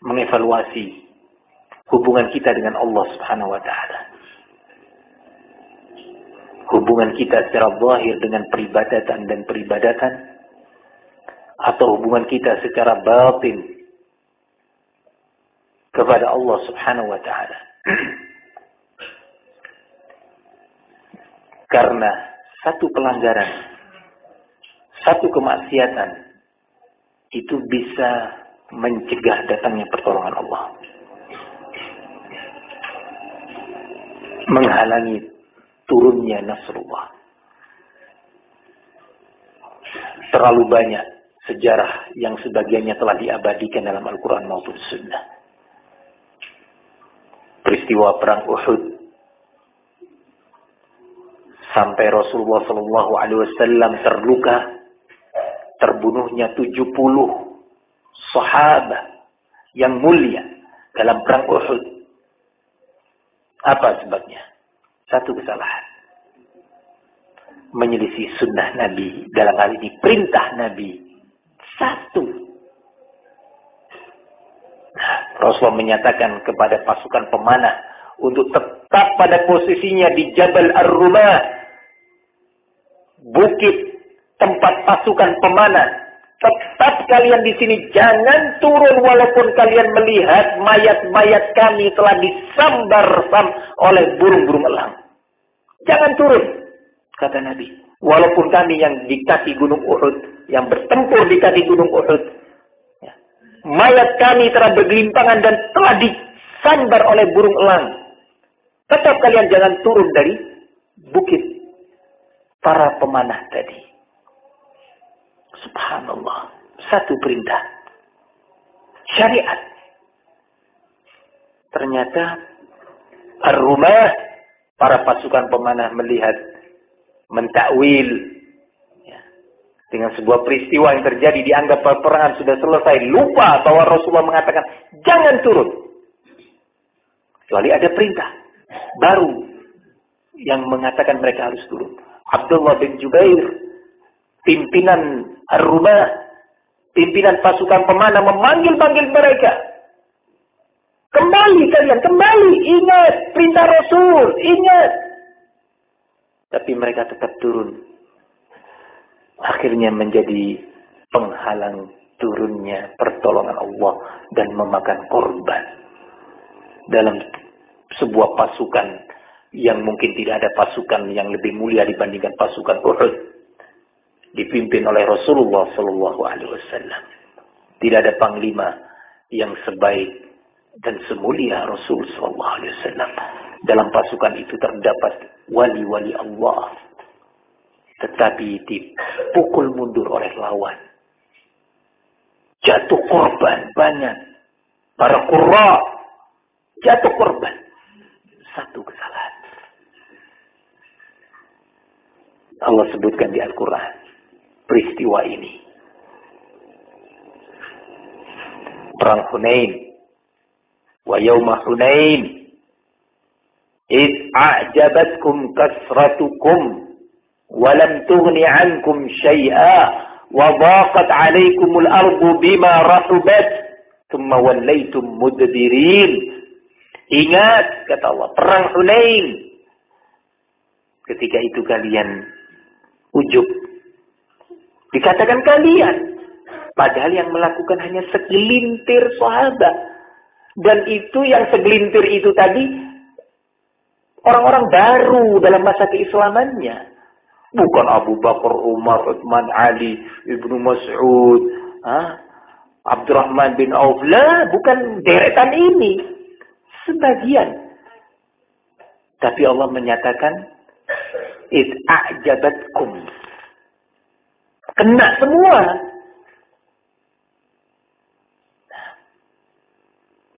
[SPEAKER 1] Mengevaluasi hubungan kita dengan Allah Subhanahu wa taala hubungan kita secara zahir dengan peribadatan dan peribadatan atau hubungan kita secara batin kepada Allah Subhanahu wa taala. Karena satu pelanggaran, satu kemaksiatan itu bisa mencegah datangnya pertolongan Allah. Menghalangi turunnya Nasrullah. Terlalu banyak sejarah yang sebagiannya telah diabadikan dalam Al-Quran maupun Sunnah. Peristiwa Perang Uhud sampai Rasulullah Shallallahu Alaihi Wasallam terluka, terbunuhnya 70 sahabat yang mulia dalam perang Uhud. Apa sebabnya? Satu kesalahan. Menyelisih sunnah Nabi. Dalam hal ini perintah Nabi. Satu. Rasulullah menyatakan kepada pasukan pemanah untuk tetap pada posisinya di Jabal Ar-Rumah. Bukit tempat pasukan pemanah. Tetap kalian di sini. Jangan turun walaupun kalian melihat mayat-mayat kami telah disambar oleh burung-burung elang. Jangan turun, kata Nabi. Walaupun kami yang di kaki gunung Uhud, yang bertempur di kaki gunung Uhud. Mayat kami telah bergelimpangan dan telah disambar oleh burung elang. Tetap kalian jangan turun dari bukit para pemanah tadi. Subhanallah. Satu perintah. Syariat. Ternyata ar-rumah para pasukan pemanah melihat mentakwil dengan sebuah peristiwa yang terjadi dianggap peperangan sudah selesai lupa bahwa Rasulullah mengatakan jangan turun kecuali ada perintah baru yang mengatakan mereka harus turun Abdullah bin Jubair pimpinan Ar-Rumah pimpinan pasukan pemanah memanggil-panggil mereka Kembali kalian, kembali. Ingat perintah Rasul, ingat. Tapi mereka tetap turun. Akhirnya menjadi penghalang turunnya pertolongan Allah dan memakan korban. Dalam sebuah pasukan yang mungkin tidak ada pasukan yang lebih mulia dibandingkan pasukan Uhud dipimpin oleh Rasulullah Shallallahu Alaihi Wasallam. Tidak ada panglima yang sebaik dan semulia Rasul Sallallahu Alaihi Wasallam. Dalam pasukan itu terdapat wali-wali Allah, tetapi dipukul mundur oleh lawan. Jatuh korban banyak. Para kurra jatuh korban. Satu kesalahan. Allah sebutkan di Al-Quran peristiwa ini. Perang Hunain ويوم حنين إذ أعجبتكم كثرتكم ولم تغن عنكم شيئا وضاقت عليكم الأرض بما رحبت ثم وليتم مدبرين ingat kata Allah perang Hunain. Ketika itu kalian ujub dikatakan kalian. Padahal yang melakukan hanya segelintir sahabat. Dan itu yang segelintir itu tadi orang-orang baru dalam masa keislamannya. Bukan Abu Bakar, Umar, Uthman, Ali, Ibnu Mas'ud, ah, Abdurrahman bin Auf. Lah, bukan deretan ini. Sebagian. Tapi Allah menyatakan, It a'jabatkum. Kena semua.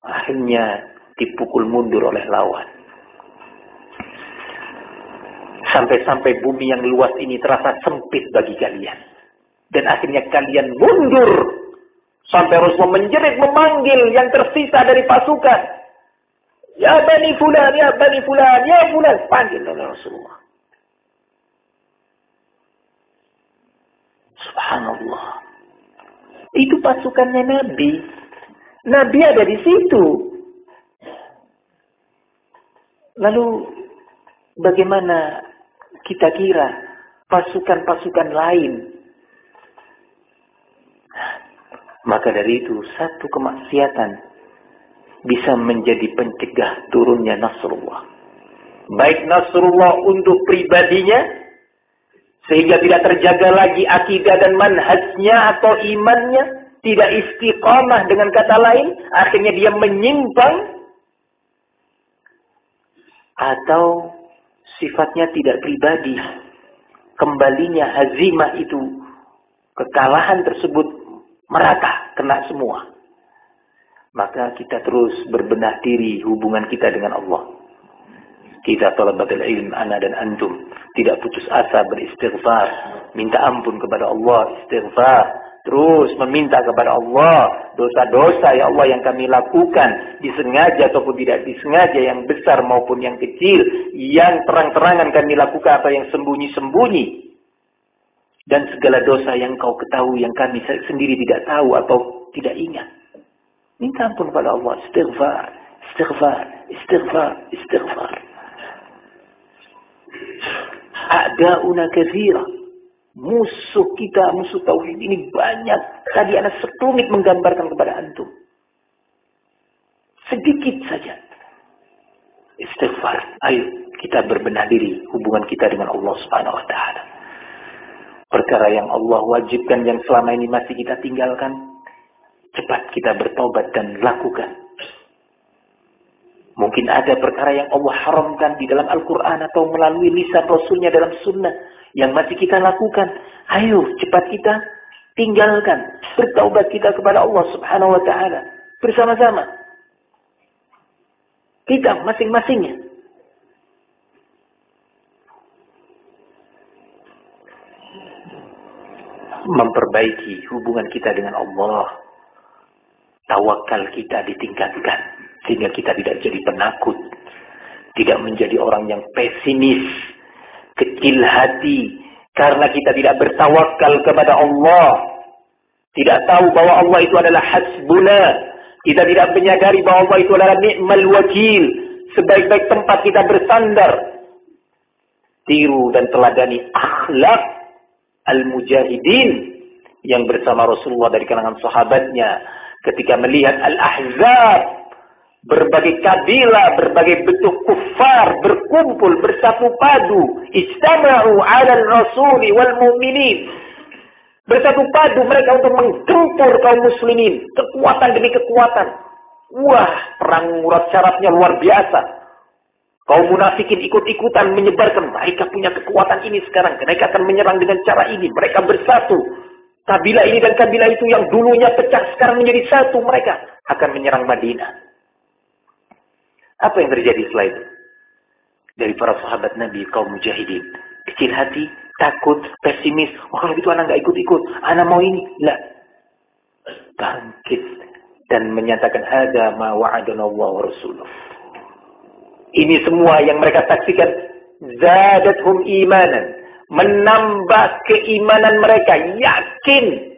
[SPEAKER 1] Akhirnya dipukul mundur oleh lawan. Sampai-sampai bumi yang luas ini terasa sempit bagi kalian. Dan akhirnya kalian mundur. Sampai Rasulullah menjerit memanggil yang tersisa dari pasukan. Ya Bani Fulan, Ya Bani Fulan, Ya Fulan. Panggil oleh Rasulullah. Subhanallah. Itu pasukannya Nabi. Nabi ada di situ. Lalu bagaimana kita kira pasukan-pasukan lain. Maka dari itu satu kemaksiatan bisa menjadi pencegah turunnya Nasrullah. Baik Nasrullah untuk pribadinya, sehingga tidak terjaga lagi akidah dan manhajnya atau imannya, tidak istiqamah dengan kata lain, akhirnya dia menyimpang, atau sifatnya tidak pribadi. Kembalinya hazimah itu, kekalahan tersebut merata, kena semua. Maka kita terus berbenah diri hubungan kita dengan Allah. Kita talabatul ilm, ana dan antum. Tidak putus asa beristighfar. Minta ampun kepada Allah, istighfar Terus meminta kepada Allah dosa-dosa ya Allah yang kami lakukan disengaja ataupun tidak disengaja yang besar maupun yang kecil yang terang-terangan kami lakukan atau yang sembunyi-sembunyi dan segala dosa yang kau ketahui yang kami sendiri tidak tahu atau tidak ingat. Minta ampun kepada Allah, istighfar, istighfar, istighfar, istighfar. A'da'una kathira musuh kita, musuh tauhid ini banyak. Tadi anak sekelumit menggambarkan kepada antum. Sedikit saja. Istighfar. Ayo kita berbenah diri hubungan kita dengan Allah Subhanahu wa taala. Perkara yang Allah wajibkan yang selama ini masih kita tinggalkan, cepat kita bertobat dan lakukan. Mungkin ada perkara yang Allah haramkan di dalam Al-Quran atau melalui lisan Rasulnya dalam sunnah yang masih kita lakukan. Ayo cepat kita tinggalkan. Bertaubat kita kepada Allah subhanahu wa ta'ala. Bersama-sama. Kita masing-masingnya. Memperbaiki hubungan kita dengan Allah. Tawakal kita ditingkatkan. Sehingga kita tidak jadi penakut. Tidak menjadi orang yang pesimis kecil hati karena kita tidak bertawakal kepada Allah. Tidak tahu bahwa Allah itu adalah hasbuna. Kita tidak menyadari bahwa Allah itu adalah ni'mal wakil. Sebaik-baik tempat kita bersandar. Tiru dan teladani akhlak al-mujahidin yang bersama Rasulullah dari kalangan sahabatnya ketika melihat al-ahzab berbagai kabilah, berbagai bentuk kufar berkumpul bersatu padu, istama'u 'ala rasuli wal mu'minin. Bersatu padu mereka untuk menggempur kaum muslimin, kekuatan demi kekuatan. Wah, perang murad syaratnya luar biasa. Kaum munafikin ikut-ikutan menyebarkan mereka punya kekuatan ini sekarang. Mereka akan menyerang dengan cara ini. Mereka bersatu. Kabilah ini dan kabilah itu yang dulunya pecah sekarang menjadi satu. Mereka akan menyerang Madinah. Apa yang terjadi setelah itu? Dari para sahabat Nabi, kaum mujahidin. Kecil hati, takut, pesimis. Oh kalau gitu anak nggak ikut-ikut. Anak mau ini. Lah. Bangkit. Dan menyatakan ada ma wa Rasulullah. Ini semua yang mereka saksikan. Zadathum imanan. Menambah keimanan mereka. Yakin.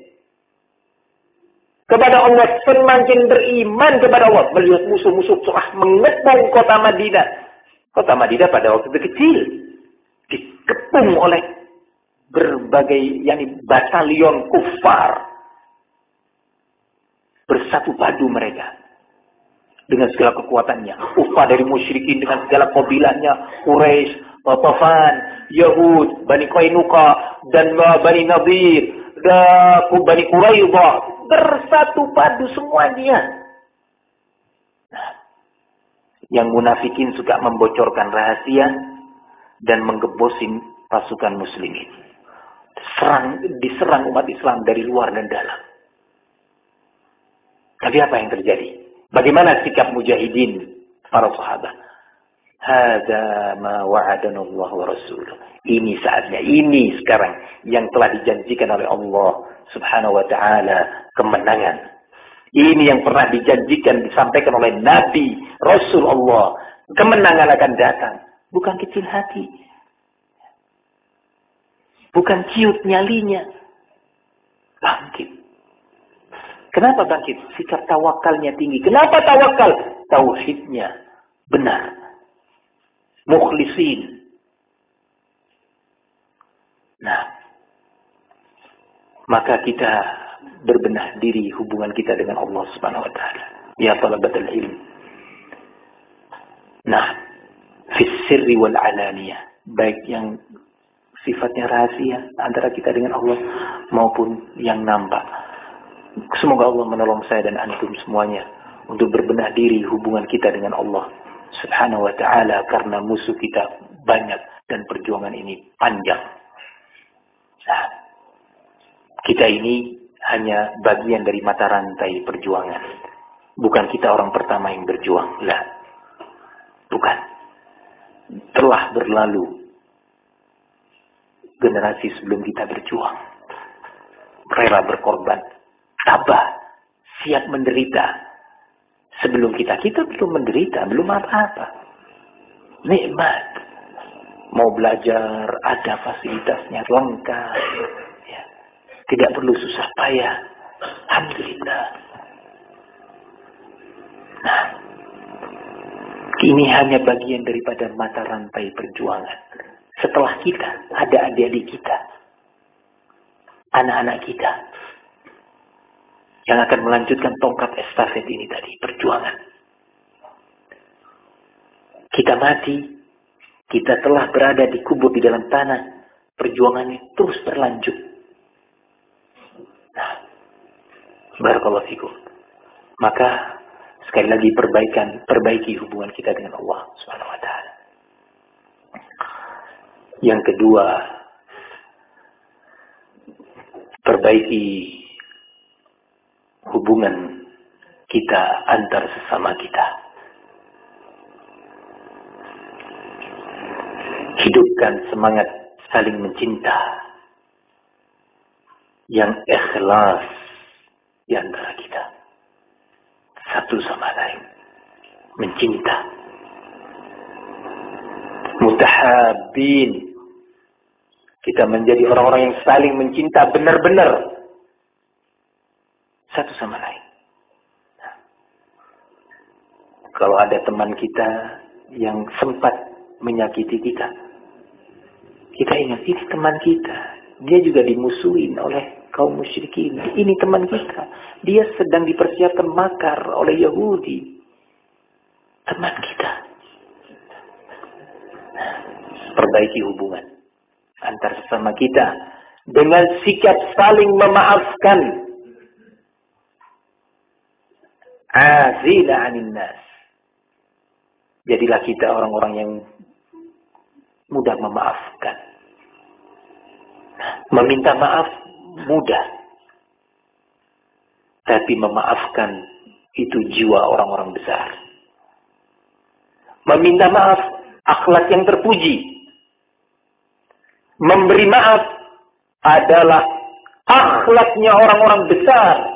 [SPEAKER 1] Kepada Allah, semakin beriman kepada Allah. Melihat musuh-musuh telah mengepung kota Madinah. Kota Madinah pada waktu itu kecil. Dikepung oleh berbagai yakni batalion kufar. Bersatu padu mereka dengan segala kekuatannya. Ufa dari musyrikin dengan segala kobilannya. Quraisy, Tafan, Yahud, Bani Qainuqa, dan Bani Nadir, dan Bani Quraidah. Bersatu padu semuanya. Yang munafikin suka membocorkan rahasia dan menggebosin pasukan muslimin. Serang, diserang umat Islam dari luar dan dalam. Tapi apa yang terjadi? Bagaimana sikap mujahidin para sahabat? Hada ma wa'adana Allah wa Rasuluh. Ini saatnya, ini sekarang yang telah dijanjikan oleh Allah Subhanahu wa taala kemenangan. Ini yang pernah dijanjikan disampaikan oleh Nabi Rasul Allah. Kemenangan akan datang, bukan kecil hati. Bukan ciut nyalinya. Bangkit Kenapa bangkit? Sikap tawakalnya tinggi. Kenapa tawakal? Tauhidnya benar. Mukhlisin. Nah, maka kita berbenah diri hubungan kita dengan Allah Subhanahu wa taala. Ya talabatul ilm. Nah, fi sirri wal alaniyah, baik yang sifatnya rahasia antara kita dengan Allah maupun yang nampak Semoga Allah menolong saya dan antum semuanya untuk berbenah diri hubungan kita dengan Allah Subhanahu wa taala karena musuh kita banyak dan perjuangan ini panjang. Nah, kita ini hanya bagian dari mata rantai perjuangan. Bukan kita orang pertama yang berjuang. Lah. Bukan. Telah berlalu generasi sebelum kita berjuang. Rela berkorban tabah, siap menderita. Sebelum kita, kita belum menderita, belum apa-apa. Nikmat. Mau belajar, ada fasilitasnya lengkap. Tidak perlu susah payah. Alhamdulillah. Nah, ini hanya bagian daripada mata rantai perjuangan. Setelah kita, ada adik-adik kita. Anak-anak kita yang akan melanjutkan tongkat estafet ini tadi, perjuangan. Kita mati, kita telah berada di kubur di dalam tanah, perjuangannya terus berlanjut. Nah, barakallahu fikum. Maka sekali lagi perbaikan, perbaiki hubungan kita dengan Allah Subhanahu wa taala. Yang kedua, perbaiki hubungan kita antar sesama kita. Hidupkan semangat saling mencinta yang ikhlas di antara kita. Satu sama lain. Mencinta. Mutahabin. Kita menjadi orang-orang yang saling mencinta benar-benar satu sama lain. Kalau ada teman kita yang sempat menyakiti kita, kita ingat ini teman kita. Dia juga dimusuhin oleh kaum musyrikin. Ini teman kita. Dia sedang dipersiapkan makar oleh Yahudi. Teman kita. Perbaiki hubungan antar sesama kita dengan sikap saling memaafkan azila anin nas. Jadilah kita orang-orang yang mudah memaafkan. Meminta maaf mudah. Tapi memaafkan itu jiwa orang-orang besar. Meminta maaf akhlak yang terpuji. Memberi maaf adalah akhlaknya orang-orang besar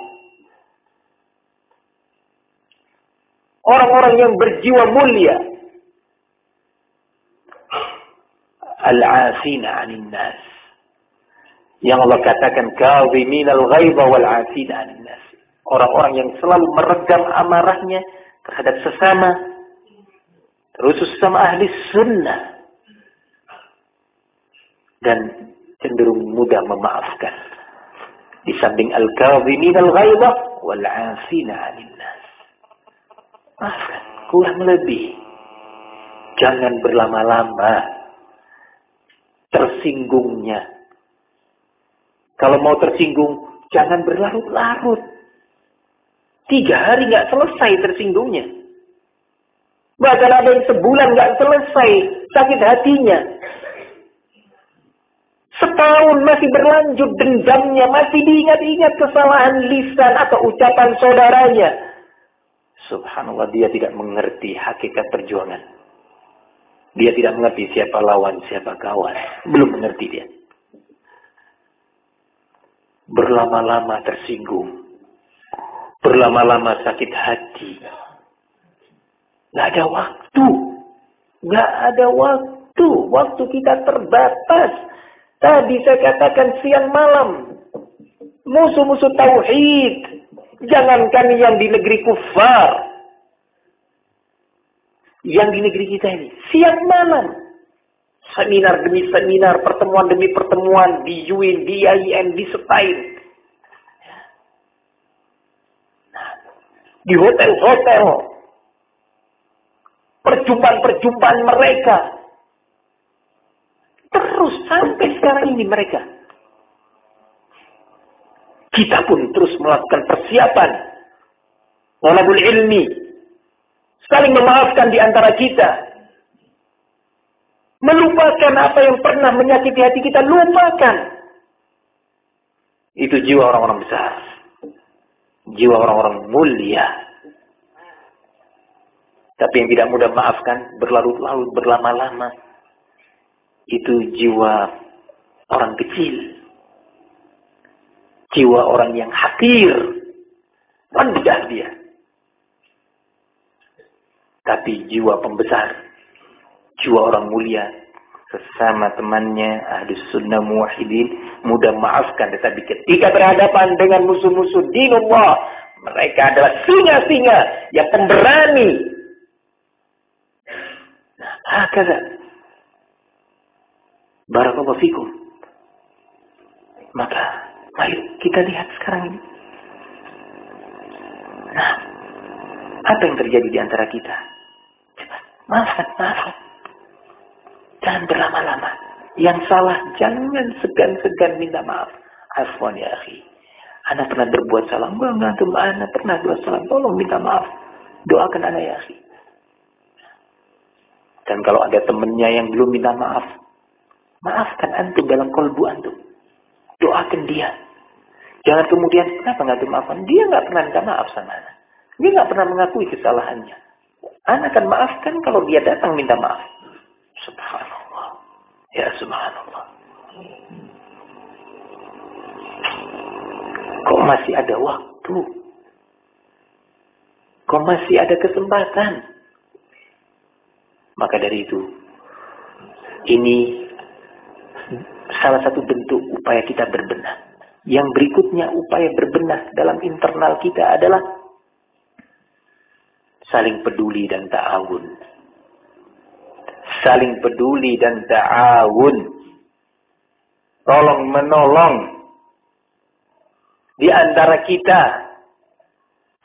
[SPEAKER 1] orang-orang yang berjiwa mulia. Al-afina 'anil nas. Yang Allah katakan kazimin al-ghaiba wal 'anil nas. Orang-orang yang selalu meredam amarahnya terhadap sesama. Terus sesama ahli sunnah. Dan cenderung mudah memaafkan. Di samping al-kazimin al-ghaibah wal-afina 'anil nas. Maafkan, kurang lebih. Jangan berlama-lama tersinggungnya. Kalau mau tersinggung, jangan berlarut-larut. Tiga hari nggak selesai tersinggungnya. Bahkan ada yang sebulan nggak selesai sakit hatinya. Setahun masih berlanjut dendamnya, masih diingat-ingat kesalahan lisan atau ucapan saudaranya. Subhanallah dia tidak mengerti hakikat perjuangan. Dia tidak mengerti siapa lawan, siapa kawan. Belum mengerti dia. Berlama-lama tersinggung. Berlama-lama sakit hati. Gak ada waktu. Gak ada waktu. Waktu kita terbatas. Tadi saya katakan siang malam. Musuh-musuh tauhid. Jangankan yang di negeri kufar. Yang di negeri kita ini. Siang malam. Seminar demi seminar, pertemuan demi pertemuan, di UIN, di IAIN, di Setain. Nah, di hotel-hotel. Perjumpaan-perjumpaan mereka Terus sampai sekarang ini mereka. Kita pun terus melakukan persiapan. Walabul ilmi. Saling memaafkan di antara kita. Melupakan apa yang pernah menyakiti hati kita. Lupakan. Itu jiwa orang-orang besar. Jiwa orang-orang mulia. Tapi yang tidak mudah maafkan, berlarut-larut, berlama-lama itu jiwa orang kecil. Jiwa orang yang hakir. Rendah dia. Tapi jiwa pembesar. Jiwa orang mulia. Sesama temannya ahlus sunnah muwahidin. Mudah maafkan. Tetapi ketika berhadapan dengan musuh-musuh dinullah. Mereka adalah singa-singa yang pemberani. Nah, hakada. Barakallahu fikum. Maka, mari kita lihat sekarang ini. Nah, apa yang terjadi di antara kita? Cepat, maafkan, maafkan. Jangan berlama-lama. Yang salah, jangan segan-segan minta maaf. Afwan ya akhi. Anak pernah berbuat salah. Enggak, tuh anak pernah berbuat salah. Tolong minta maaf. Doakan anak ya akhi. Dan kalau ada temennya yang belum minta maaf, Maafkan antum dalam kolbu antum. Doakan dia. Jangan kemudian, kenapa nggak dimaafkan? Dia nggak pernah minta maaf sama anak. Dia nggak pernah mengakui kesalahannya. Anak akan maafkan kalau dia datang minta maaf. Subhanallah. Ya subhanallah. Kok masih ada waktu? Kok masih ada kesempatan? Maka dari itu, ini salah satu bentuk upaya kita berbenah. Yang berikutnya upaya berbenah dalam internal kita adalah saling peduli dan ta'awun. Saling peduli dan ta'awun. Tolong menolong di antara kita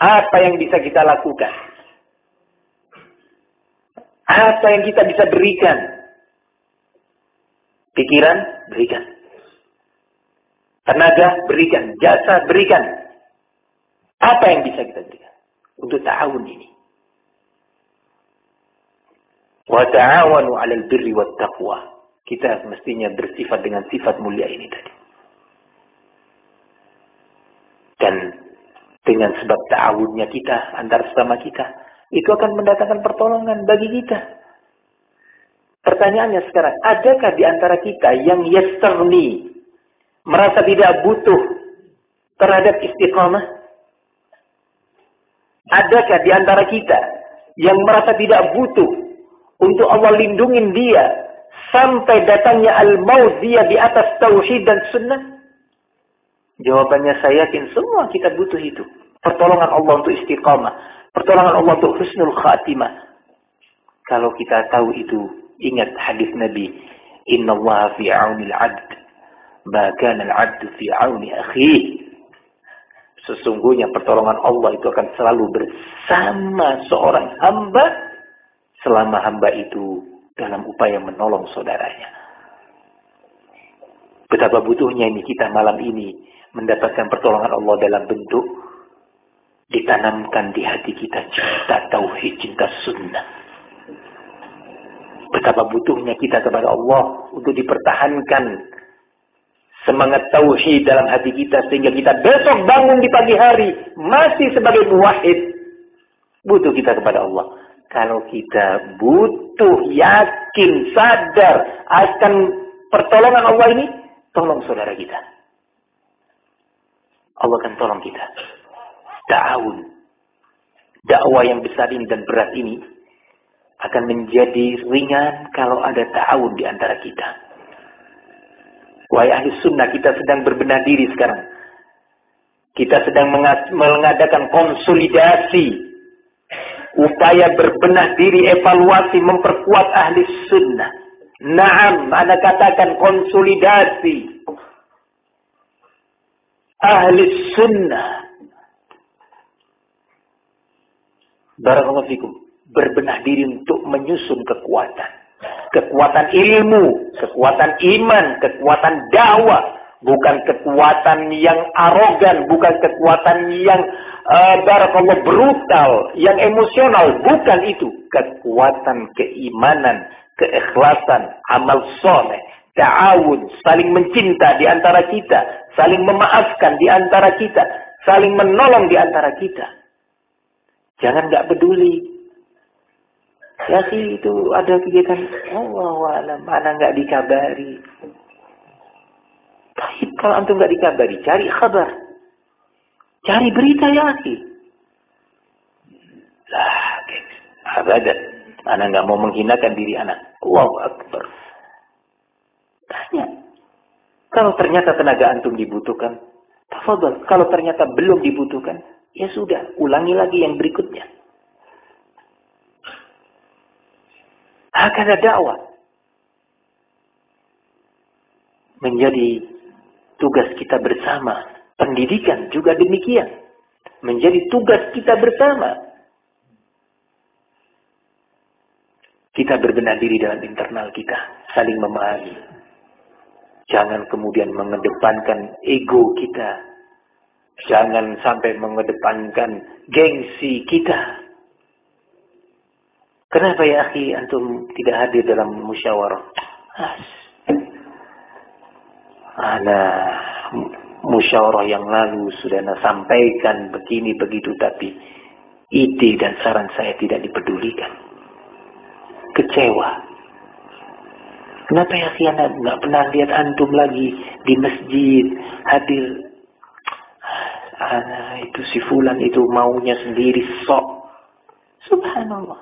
[SPEAKER 1] apa yang bisa kita lakukan. Apa yang kita bisa berikan Pikiran, berikan. Tenaga, berikan. Jasa, berikan. Apa yang bisa kita berikan? Untuk ta'awun ini. Wa ta'awanu 'alal birri wat taqwa. Kita mestinya bersifat dengan sifat mulia ini tadi. Dan dengan sebab ta'awunnya kita antar sesama kita, itu akan mendatangkan pertolongan bagi kita. Pertanyaannya sekarang, adakah di antara kita yang yesterni merasa tidak butuh terhadap istiqamah? Adakah di antara kita yang merasa tidak butuh untuk Allah lindungin dia sampai datangnya al-maut dia di atas tauhid dan sunnah? Jawabannya saya yakin semua kita butuh itu. pertolongan Allah untuk istiqamah, pertolongan Allah untuk husnul khatimah. Kalau kita tahu itu, ingat hadis Nabi, Inna Allah fi auni al-'abd, ma kana al-'abd fi auni akhi. Sesungguhnya pertolongan Allah itu akan selalu bersama seorang hamba selama hamba itu dalam upaya menolong saudaranya. Betapa butuhnya ini kita malam ini mendapatkan pertolongan Allah dalam bentuk ditanamkan di hati kita cinta tauhid, cinta sunnah. Betapa butuhnya kita kepada Allah untuk dipertahankan semangat tauhid dalam hati kita sehingga kita besok bangun di pagi hari masih sebagai muwahhid. Butuh kita kepada Allah. Kalau kita butuh, yakin, sadar akan pertolongan Allah ini, tolong saudara kita. Allah akan tolong kita. Ta'awun. Dakwah yang besar ini dan berat ini akan menjadi ringan kalau ada ta'awun di antara kita. Wahai ahli sunnah, kita sedang berbenah diri sekarang. Kita sedang mengadakan konsolidasi upaya berbenah diri, evaluasi, memperkuat ahli sunnah. Naam, ada katakan konsolidasi. Ahli sunnah. Barakallahu fikum. Berbenah diri untuk menyusun kekuatan. Kekuatan ilmu, kekuatan iman, kekuatan dakwah, bukan kekuatan yang arogan, bukan kekuatan yang uh, barakallah brutal, yang emosional, bukan itu. Kekuatan keimanan, keikhlasan, amal soleh, ta'awun, saling mencinta di antara kita, saling memaafkan di antara kita, saling menolong di antara kita. Jangan nggak peduli. Ya sih itu ada kegiatan Allah alam, mana nggak dikabari. Baik, kalau antum nggak dikabari, cari kabar. Cari berita ya akhi. Lah, abadan. Anak nggak mau menghinakan diri anak. Wow, Akbar. Tanya. Kalau ternyata tenaga antum dibutuhkan, tafadhol. Kalau ternyata belum dibutuhkan, ya sudah, ulangi lagi yang berikutnya. Hakada dakwah. Menjadi tugas kita bersama. Pendidikan juga demikian. Menjadi tugas kita bersama. Kita berbenah diri dalam internal kita. Saling memahami. Jangan kemudian mengedepankan ego kita. Jangan sampai mengedepankan gengsi kita. Kenapa ya akhi antum tidak hadir dalam musyawarah? Ana musyawarah yang lalu sudah ana sampaikan begini begitu tapi ide dan saran saya tidak dipedulikan. Kecewa. Kenapa ya anak nggak pernah lihat antum lagi di masjid hadir? Ana itu si fulan itu maunya sendiri sok. Subhanallah.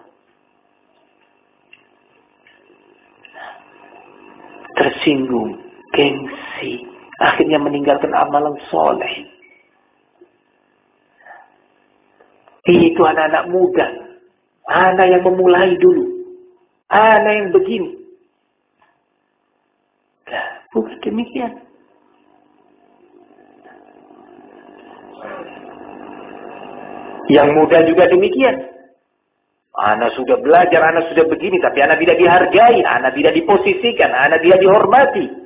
[SPEAKER 1] Tersinggung, gengsi, akhirnya meninggalkan amalan soleh. Itu anak-anak muda. Anak yang memulai dulu. Anak yang begini. Nah, bukan demikian. Yang muda juga demikian. Anak sudah belajar, anak sudah begini, tapi anak tidak dihargai, anak tidak diposisikan, anak tidak dihormati.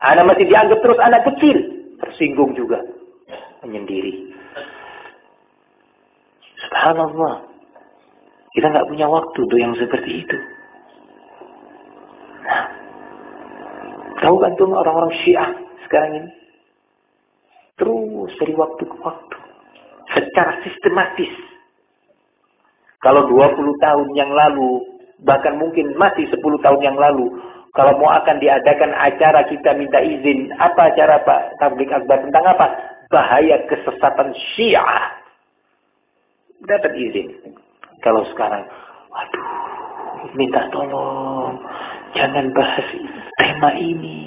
[SPEAKER 1] Anak masih dianggap terus anak kecil. Tersinggung juga. Menyendiri. Subhanallah. Kita nggak punya waktu tuh yang seperti itu. Nah, tahu kan tuh orang-orang Syiah sekarang ini? Terus dari waktu ke waktu. Secara sistematis. Kalau 20 tahun yang lalu, bahkan mungkin masih 10 tahun yang lalu, kalau mau akan diadakan acara kita minta izin. Apa acara Pak Tablik Akbar tentang apa? Bahaya kesesatan Syiah. Dapat izin. Kalau sekarang, waduh, minta tolong. Jangan bahas tema ini.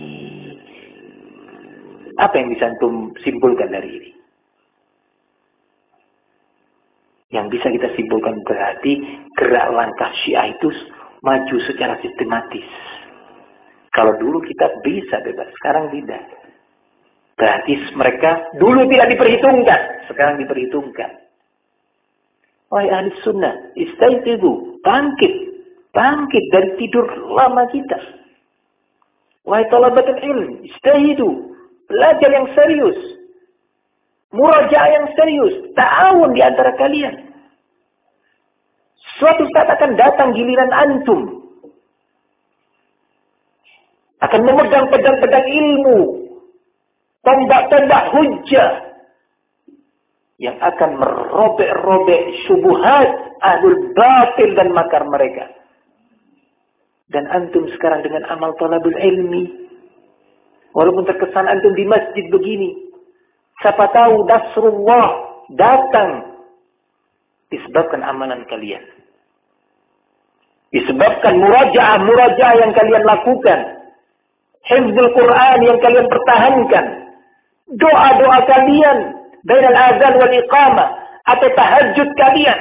[SPEAKER 1] Apa yang bisa antum simpulkan dari ini? Yang bisa kita simpulkan berarti gerak langkah Syiah itu maju secara sistematis. Kalau dulu kita bisa bebas, sekarang tidak. Berarti mereka dulu tidak diperhitungkan, sekarang diperhitungkan. Wahai ahli sunnah, istaiqidu, bangkit. Bangkit dari tidur lama kita. Wahai talabatul ilm, istahidu. Belajar yang serius. Murajaah yang serius. Ta'awun di antara kalian. Suatu saat akan datang giliran antum. Akan memegang pedang-pedang ilmu. Tombak-tombak hujah. Yang akan merobek-robek syubuhat ahlul batil dan makar mereka. Dan antum sekarang dengan amal talabul ilmi. Walaupun terkesan antum di masjid begini. Siapa tahu Nasrullah datang. Disebabkan amalan kalian. Disebabkan murajaah-murajaah yang kalian lakukan. Hifzul Quran yang kalian pertahankan. Doa-doa kalian. Bainal azan wal iqamah. Atau tahajud kalian.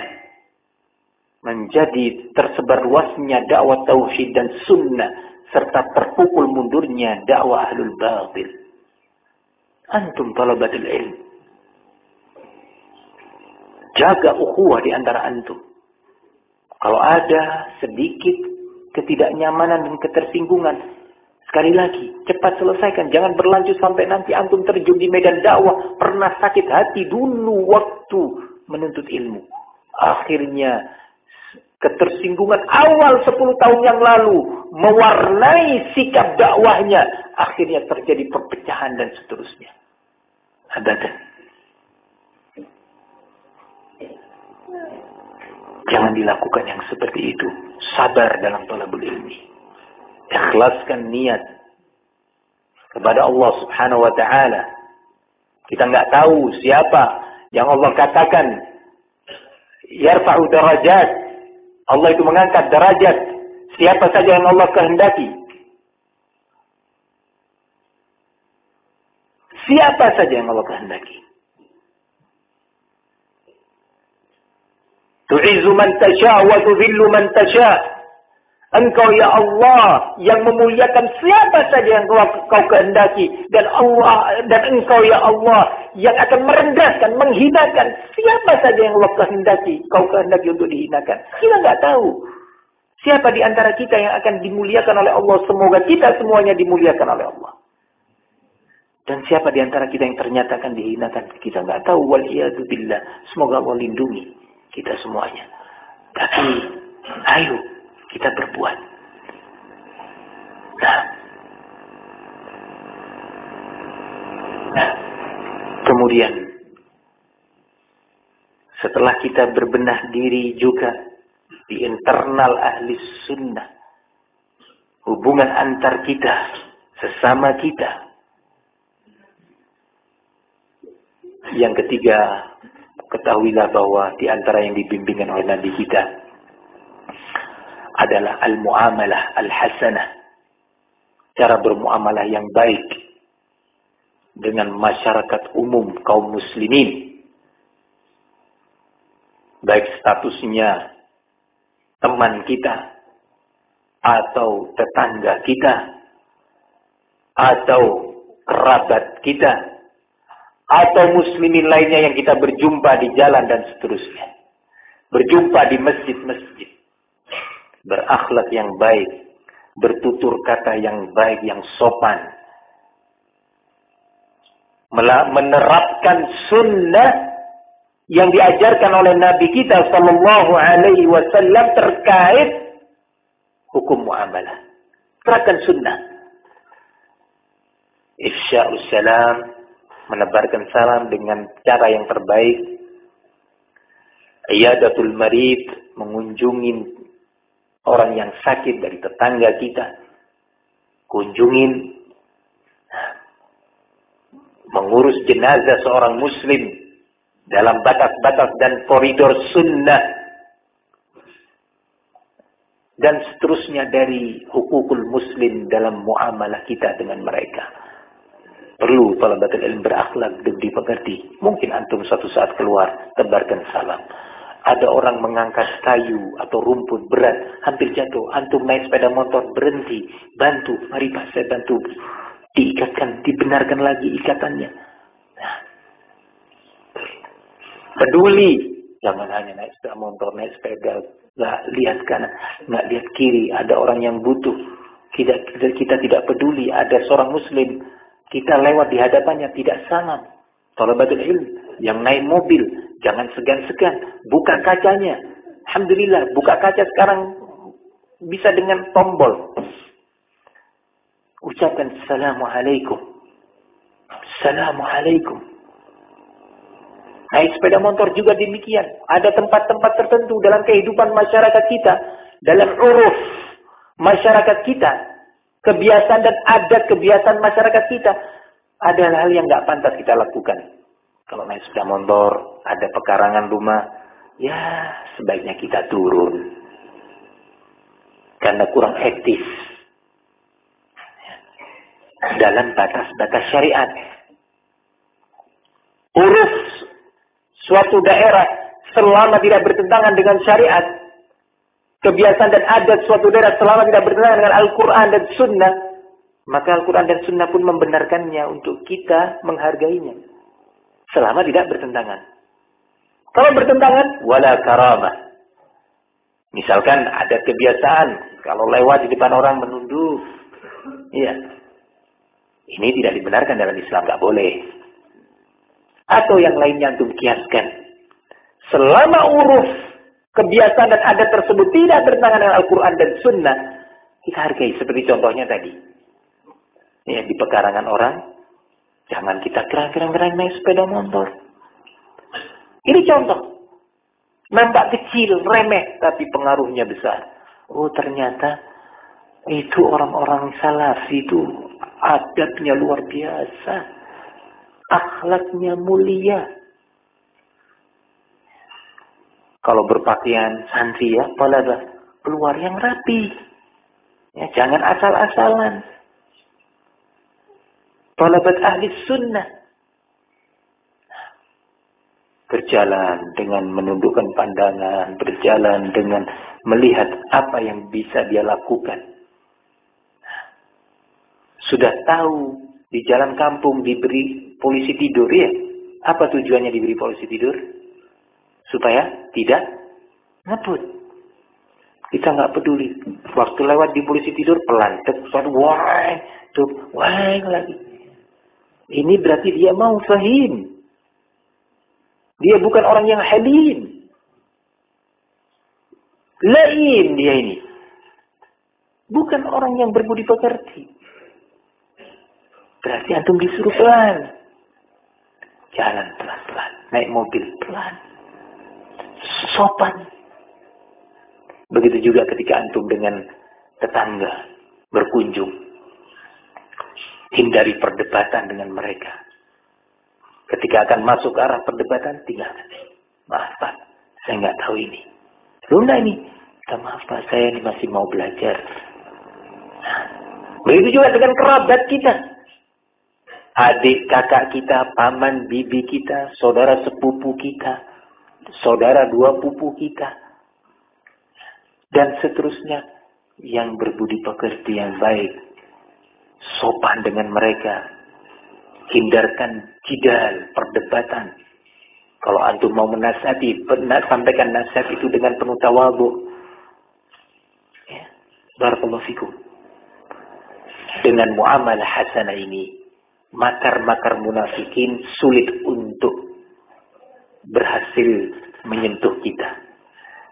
[SPEAKER 1] Menjadi tersebar luasnya dakwah tauhid dan sunnah. Serta terpukul mundurnya dakwah ahlul batil. Antum talabatul ilm. Jaga ukhuwah di antara antum. Kalau ada sedikit ketidaknyamanan dan ketersinggungan, sekali lagi, cepat selesaikan. Jangan berlanjut sampai nanti antum terjun di medan dakwah. Pernah sakit hati dulu waktu menuntut ilmu. Akhirnya, ketersinggungan awal 10 tahun yang lalu mewarnai sikap dakwahnya. Akhirnya terjadi perpecahan dan seterusnya. Abadan. Jangan dilakukan yang seperti itu. Sabar dalam talabul ilmi. Ikhlaskan niat kepada Allah Subhanahu wa taala. Kita nggak tahu siapa yang Allah katakan yarfa'u darajat. Allah itu mengangkat derajat siapa saja yang Allah kehendaki. Siapa saja yang Allah kehendaki. Tu'izzu man tasha wa tudhillu man tasha. Engkau ya Allah yang memuliakan siapa saja yang kau, kau kehendaki dan Allah dan engkau ya Allah yang akan merendahkan, menghinakan siapa saja yang Allah kehendaki, kau kehendaki untuk dihinakan. Kita nggak tahu siapa di antara kita yang akan dimuliakan oleh Allah. Semoga kita semuanya dimuliakan oleh Allah. Dan siapa di antara kita yang ternyata akan dihinakan, kita nggak tahu. Waliyadzubillah. Semoga Allah lindungi kita semuanya. Tapi ayo kita berbuat. Nah, nah kemudian setelah kita berbenah diri juga di internal ahli sunnah, hubungan antar kita, sesama kita. Yang ketiga, ketahuilah bahwa di antara yang dibimbingkan oleh Nabi kita adalah al-muamalah al-hasanah. Cara bermuamalah yang baik dengan masyarakat umum kaum muslimin. Baik statusnya teman kita atau tetangga kita atau kerabat kita atau muslimin lainnya yang kita berjumpa di jalan dan seterusnya. Berjumpa di masjid-masjid. Berakhlak yang baik. Bertutur kata yang baik, yang sopan. Menerapkan sunnah yang diajarkan oleh Nabi kita Sallallahu Alaihi Wasallam terkait hukum muamalah. Terapkan sunnah. Ifsya'us salam menebarkan salam dengan cara yang terbaik. Iyadatul marid, mengunjungi orang yang sakit dari tetangga kita. Kunjungin mengurus jenazah seorang muslim dalam batas-batas dan koridor sunnah dan seterusnya dari hukukul muslim dalam muamalah kita dengan mereka. Perlu talabatul ilm berakhlak dan dipengerti. Mungkin antum suatu saat keluar, tebarkan salam. Ada orang mengangkat kayu atau rumput berat, hampir jatuh. Antum naik sepeda motor, berhenti, bantu. Mari Pak, saya bantu. Diikatkan, dibenarkan lagi ikatannya. Nah. Peduli. Jangan hanya naik sepeda motor, naik sepeda. Nggak lihat kanan, nggak lihat kiri. Ada orang yang butuh. Kita, kita, kita tidak peduli. Ada seorang muslim. Kita lewat di hadapannya, tidak salam. Talabatul ilm. Yang naik mobil, Jangan segan-segan. Buka kacanya. Alhamdulillah, buka kaca sekarang bisa dengan tombol. Ucapkan Assalamualaikum. Assalamualaikum. Naik sepeda motor juga demikian. Ada tempat-tempat tertentu dalam kehidupan masyarakat kita. Dalam uruf masyarakat kita. Kebiasaan dan adat kebiasaan masyarakat kita. Ada hal yang nggak pantas kita lakukan. Kalau naik sepeda motor, ada pekarangan rumah, ya sebaiknya kita turun. Karena kurang etis. Dalam batas-batas syariat. Urus suatu daerah selama tidak bertentangan dengan syariat. Kebiasaan dan adat suatu daerah selama tidak bertentangan dengan Al-Quran dan Sunnah. Maka Al-Quran dan Sunnah pun membenarkannya untuk kita menghargainya. Selama tidak bertentangan. Kalau bertentangan, wala karamah. Misalkan ada kebiasaan, kalau lewat di depan orang menunduk. Iya. Ini tidak dibenarkan dalam Islam, nggak boleh. Atau yang lainnya untuk kiaskan. Selama uruf kebiasaan dan adat tersebut tidak bertentangan dengan Al-Quran dan Sunnah, kita hargai seperti contohnya tadi. Ya, di pekarangan orang, Jangan kita gerang-gerang naik sepeda motor. Ini contoh. Nampak kecil, remeh, tapi pengaruhnya besar. Oh ternyata itu orang-orang salaf itu adabnya luar biasa. Akhlaknya mulia. Kalau berpakaian santri ya, keluar yang rapi. Ya, jangan asal-asalan. Talabat ahli sunnah. Berjalan dengan menundukkan pandangan, berjalan dengan melihat apa yang bisa dia lakukan. Sudah tahu di jalan kampung diberi polisi tidur ya. Apa tujuannya diberi polisi tidur? Supaya tidak ngebut. Kita nggak peduli. Waktu lewat di polisi tidur pelan. Terus wah, tuh, wah lagi. Ini berarti dia mau fahim. Dia bukan orang yang halim. Lain dia ini. Bukan orang yang berbudi pekerti. Berarti antum disuruh pelan. Jalan pelan-pelan. Naik mobil pelan. Sopan. Begitu juga ketika antum dengan tetangga berkunjung Hindari perdebatan dengan mereka. Ketika akan masuk ke arah perdebatan, tinggalkan. Maaf Pak, saya nggak tahu ini. Luna ini, maaf Pak, saya ini masih mau belajar. Nah, begitu juga dengan kerabat kita. Adik kakak kita, paman, bibi kita, saudara sepupu kita, saudara dua pupu kita. Dan seterusnya, yang berbudi pekerti yang baik, sopan dengan mereka. Hindarkan jidal, perdebatan. Kalau antum mau menasihati, sampaikan nasihat itu dengan penuh tawabu. Ya. Barakallahu fikum. Dengan muamalah hasanah ini, makar-makar munafikin sulit untuk berhasil menyentuh kita.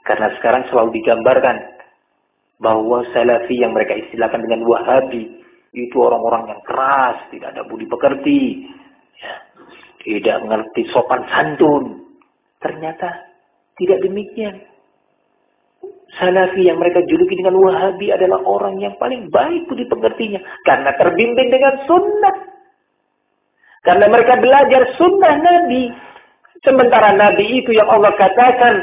[SPEAKER 1] Karena sekarang selalu digambarkan bahwa salafi yang mereka istilahkan dengan wahabi itu orang-orang yang keras, tidak ada budi pekerti, ya, tidak mengerti sopan santun. Ternyata tidak demikian. Salafi yang mereka juluki dengan Wahabi adalah orang yang paling baik budi pekertinya. Karena terbimbing dengan sunnah. Karena mereka belajar sunnah Nabi. Sementara Nabi itu yang Allah katakan.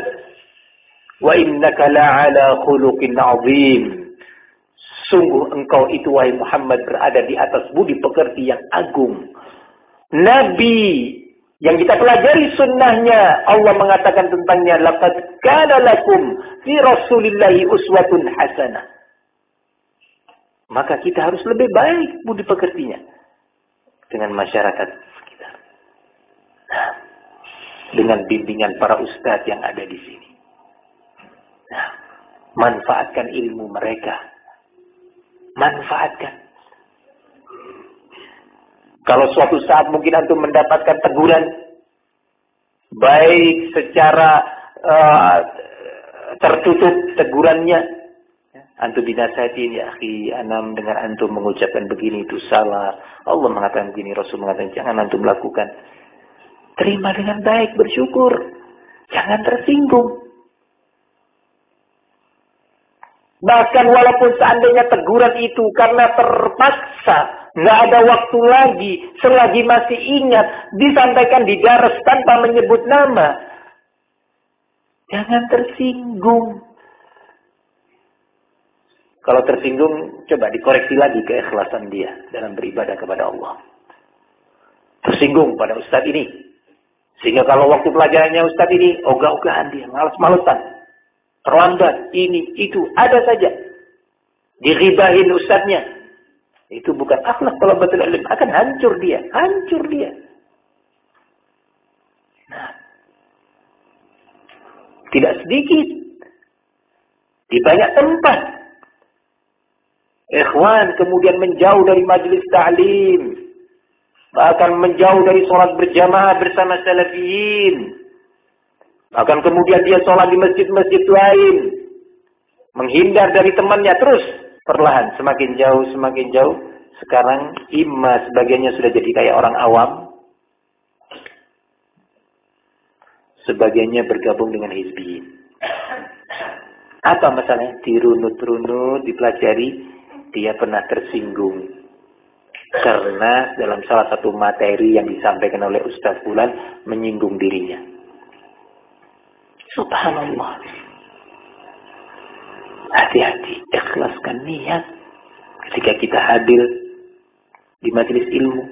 [SPEAKER 1] Wa innaka la'ala khuluqin azim. Sungguh engkau itu wahai Muhammad berada di atas budi pekerti yang agung. Nabi Yang kita pelajari sunnahnya, Allah mengatakan tentangnya, laqad kana lakum fi Rasulillahi uswatun hasanah. Maka kita harus lebih baik budi pekertinya dengan masyarakat sekitar. Nah, dengan bimbingan para ustadz yang ada di sini. Nah, manfaatkan ilmu mereka. Manfaatkan. Kalau suatu saat mungkin antum mendapatkan teguran baik secara uh, tertutup tegurannya antum dinasihatin ya akhi anam dengan antum mengucapkan begini itu salah. Allah mengatakan begini Rasul mengatakan jangan antum lakukan. Terima dengan baik bersyukur. Jangan tersinggung bahkan walaupun seandainya teguran itu karena terpaksa Nggak ada waktu lagi, selagi masih ingat, disampaikan di daras tanpa menyebut nama. Jangan tersinggung. Kalau tersinggung, coba dikoreksi lagi keikhlasan dia dalam beribadah kepada Allah. Tersinggung pada ustadz ini. Sehingga kalau waktu pelajarannya ustadz ini, ogah-ogahan dia, malas-malesan. Terlambat, ini, itu, ada saja. Diribahin ustadznya. Itu bukan akhlak kalau betul. Akan hancur dia. Hancur dia. Nah. Tidak sedikit. Di banyak tempat. Ikhwan kemudian menjauh dari majlis ta'lim. Bahkan menjauh dari sholat berjamaah bersama salafiyin. Bahkan kemudian dia sholat di masjid-masjid lain. Menghindar dari temannya terus perlahan. Semakin jauh semakin jauh. Sekarang imma sebagiannya sudah jadi kayak orang awam. Sebagiannya bergabung dengan hizbiyin apa masalahnya? Dirunut-runut dipelajari dia pernah tersinggung. Karena dalam salah satu materi yang disampaikan oleh Ustaz Bulan menyinggung dirinya subhanallah Hati-hati, ikhlaskan niat ketika kita hadir di majelis ilmu,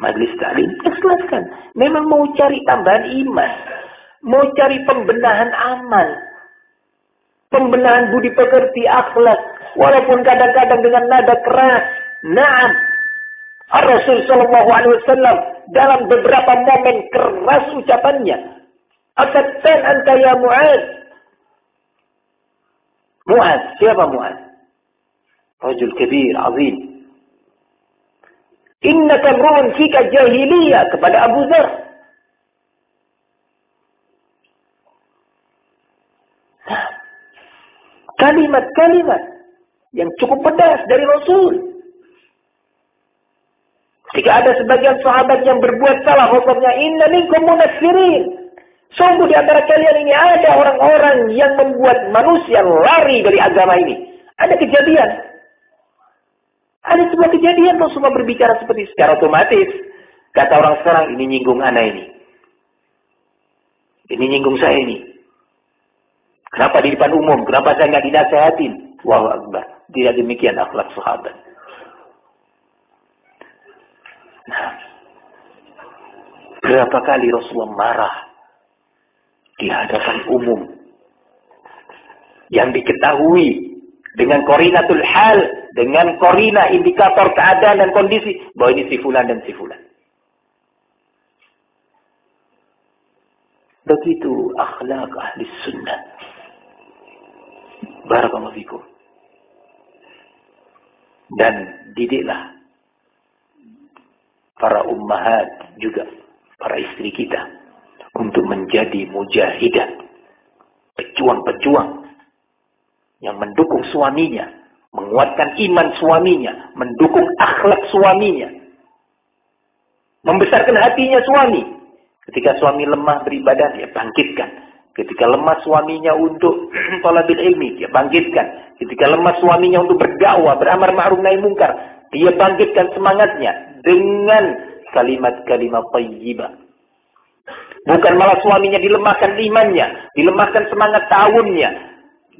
[SPEAKER 1] majelis taklim, ikhlaskan. Memang mau cari tambahan iman, mau cari pembenahan amal, pembenahan budi pekerti akhlak, walaupun kadang-kadang dengan nada keras. Naam. Rasul Shallallahu Alaihi Wasallam dalam beberapa momen keras ucapannya. Akatan anta ya Mu'ad. Mu'ad. Siapa Mu'ad? Rajul kabir, azim. Innaka mru'un fika jahiliyah kepada Abu Dhar. Kalimat-kalimat yang cukup pedas dari Rasul. Jika ada sebagian sahabat yang berbuat salah, hukumnya inna minkum munafirin. Sungguh di antara kalian ini ada orang-orang yang membuat manusia lari dari agama ini. Ada kejadian. Ada sebuah kejadian Rasulullah berbicara seperti secara otomatis. Kata orang sekarang, ini nyinggung anak ini. Ini nyinggung saya ini. Kenapa di depan umum? Kenapa saya nggak dinasehatin? Wah, Akbar. Tidak demikian akhlak sahabat. Nah, berapa kali Rasulullah marah di hadapan umum yang diketahui dengan korinatul hal, dengan korina indikator keadaan dan kondisi bahwa ini si fulan dan si fulan. Begitu akhlak ahli sunnah. Barakallahu fikum. Dan didiklah para ummahat juga para istri kita untuk menjadi mujahidah, pejuang-pejuang yang mendukung suaminya, menguatkan iman suaminya, mendukung akhlak suaminya, membesarkan hatinya suami. Ketika suami lemah beribadah, dia bangkitkan. Ketika lemah suaminya untuk tolabil ilmi, dia bangkitkan. Ketika lemah suaminya untuk berdakwah, beramar ma'ruf nahi mungkar, dia bangkitkan semangatnya dengan kalimat-kalimat tayyibah. Bukan malah suaminya dilemahkan imannya, dilemahkan semangat tahunnya,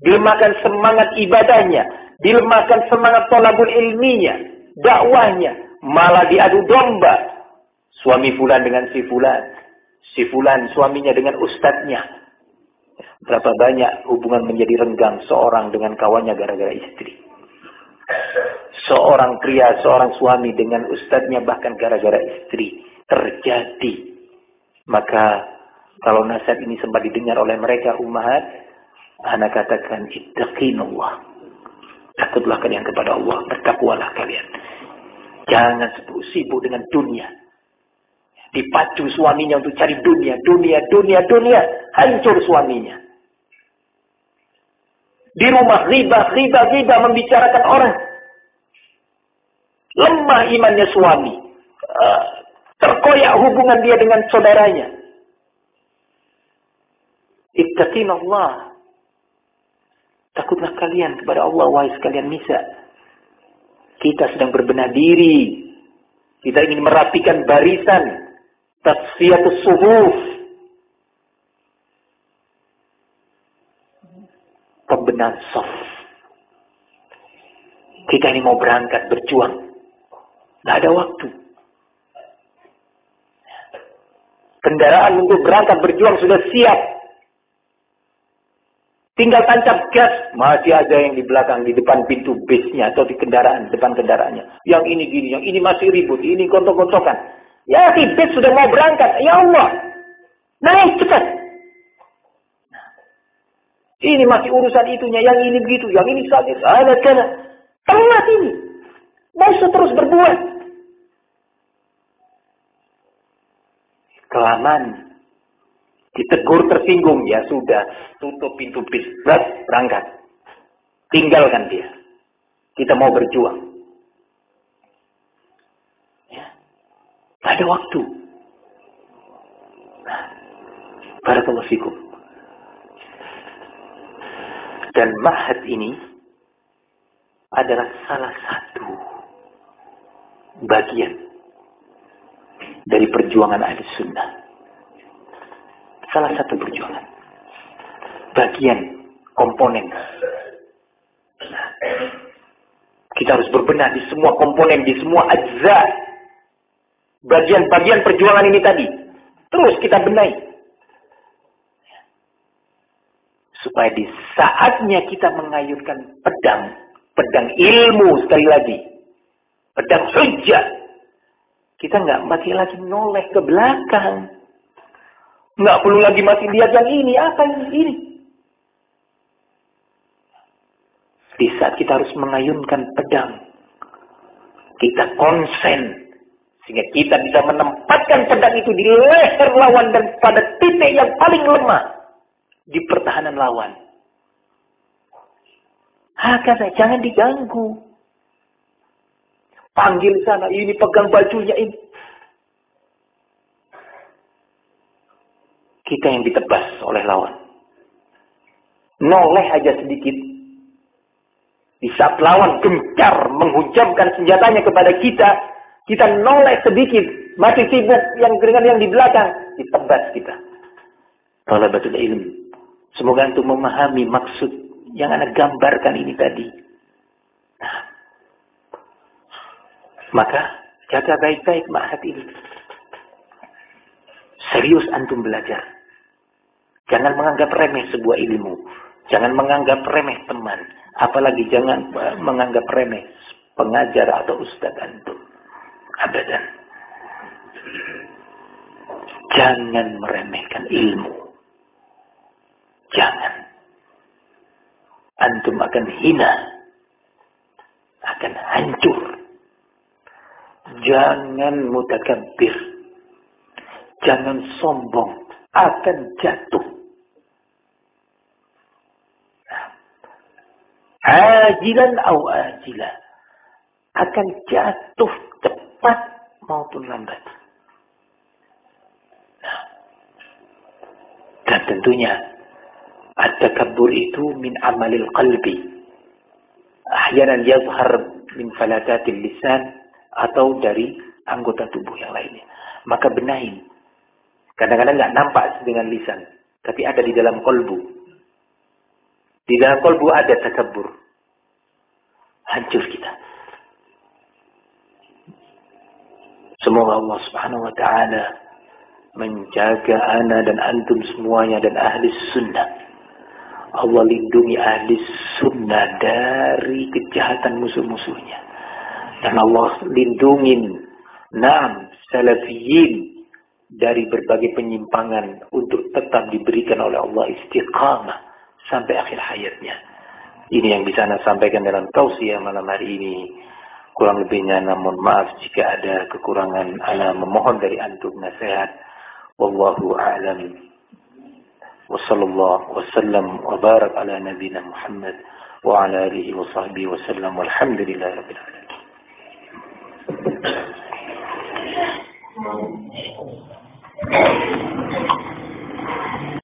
[SPEAKER 1] dilemahkan semangat ibadahnya, dilemahkan semangat tolabul ilminya, dakwahnya, malah diadu domba. Suami fulan dengan si fulan. Si fulan suaminya dengan ustadznya. Berapa banyak hubungan menjadi renggang seorang dengan kawannya gara-gara istri. Seorang pria, seorang suami dengan ustadznya bahkan gara-gara istri. Terjadi. Maka kalau nasihat ini sempat didengar oleh mereka umat, anak katakan ittaqinallah. Takutlah kalian kepada Allah, bertakwalah kalian. Jangan sibuk dengan dunia. Dipacu suaminya untuk cari dunia, dunia, dunia, dunia. Hancur suaminya. Di rumah riba, riba, riba membicarakan orang. Lemah imannya suami. Uh, terkoyak hubungan dia dengan saudaranya. Ittaqin Allah. Takutlah kalian kepada Allah, wahai sekalian nisa. Kita sedang berbenah diri. Kita ingin merapikan barisan. Tasfiyatus suhuf. pembenahan soft. Kita ini mau berangkat berjuang. Tidak ada waktu. Kendaraan untuk berangkat berjuang sudah siap. Tinggal tancap gas. Masih ada yang di belakang, di depan pintu bisnya atau di kendaraan, depan kendaraannya. Yang ini gini, yang ini masih ribut, ini gontok-gontokan. Ya, si bis sudah mau berangkat. Ya Allah. Naik cepat. Ini masih urusan itunya, yang ini begitu, yang ini sakit, ada kena. Telat ini. Masih terus berbuat. Kelamaan. Ditegur tersinggung, ya sudah. Tutup pintu bis, berangkat. Tinggalkan dia. Kita mau berjuang. Ya. Ada waktu. Nah, Barakallahu. Dan mahat ini adalah salah satu bagian dari perjuangan ahli sunnah. Salah satu perjuangan. Bagian komponen. Kita harus berbenah di semua komponen, di semua ajza. Bagian-bagian perjuangan ini tadi. Terus kita benahi. Supaya di saatnya kita mengayunkan pedang, pedang ilmu sekali lagi, pedang hujah, kita nggak masih lagi noleh ke belakang. Nggak perlu lagi masih lihat yang ini, apa ini, ini. Di saat kita harus mengayunkan pedang, kita konsen. Sehingga kita bisa menempatkan pedang itu di leher lawan dan pada titik yang paling lemah di pertahanan lawan. Hakata, jangan diganggu. Panggil sana, ini pegang bajunya ini. Kita yang ditebas oleh lawan. Noleh aja sedikit. Di saat lawan gencar menghujamkan senjatanya kepada kita, kita noleh sedikit. Masih sibuk yang dengan yang di belakang. Ditebas kita. Talabatul ilmu. Semoga untuk memahami maksud yang Anda gambarkan ini tadi. Nah, maka jaga baik-baik ma'had ini. Serius antum belajar. Jangan menganggap remeh sebuah ilmu. Jangan menganggap remeh teman. Apalagi jangan menganggap remeh pengajar atau ustadz antum. Abadan. Jangan meremehkan ilmu. Jangan. Antum akan hina. Akan hancur. Jangan mutakabbir. Jangan sombong. Akan jatuh. Ajilan atau ajilah. Akan jatuh cepat maupun lambat. Nah. Dan tentunya At-takabbur itu min amalil qalbi. Ahyanan yazhar min falatatil lisan atau dari anggota tubuh yang lainnya. Maka benahin. Kadang-kadang nggak nampak dengan lisan, tapi ada di dalam kolbu. Di dalam kolbu ada takabbur. Hancur kita. Semoga Allah Subhanahu wa taala menjaga ana dan antum semuanya dan ahli sunnah. Allah lindungi ahli sunnah dari kejahatan musuh-musuhnya. Dan Allah lindungi naam salafiyin dari berbagai penyimpangan untuk tetap diberikan oleh Allah istiqamah sampai akhir hayatnya. Ini yang bisa saya sampaikan dalam tausiah malam hari ini. Kurang lebihnya namun maaf jika ada kekurangan. Ana memohon dari antum nasihat. Wallahu a'lam. Wa sallallahu wa sallam wa barak ala nabina Muhammad wa ala alihi wa sahbihi wa Thank you.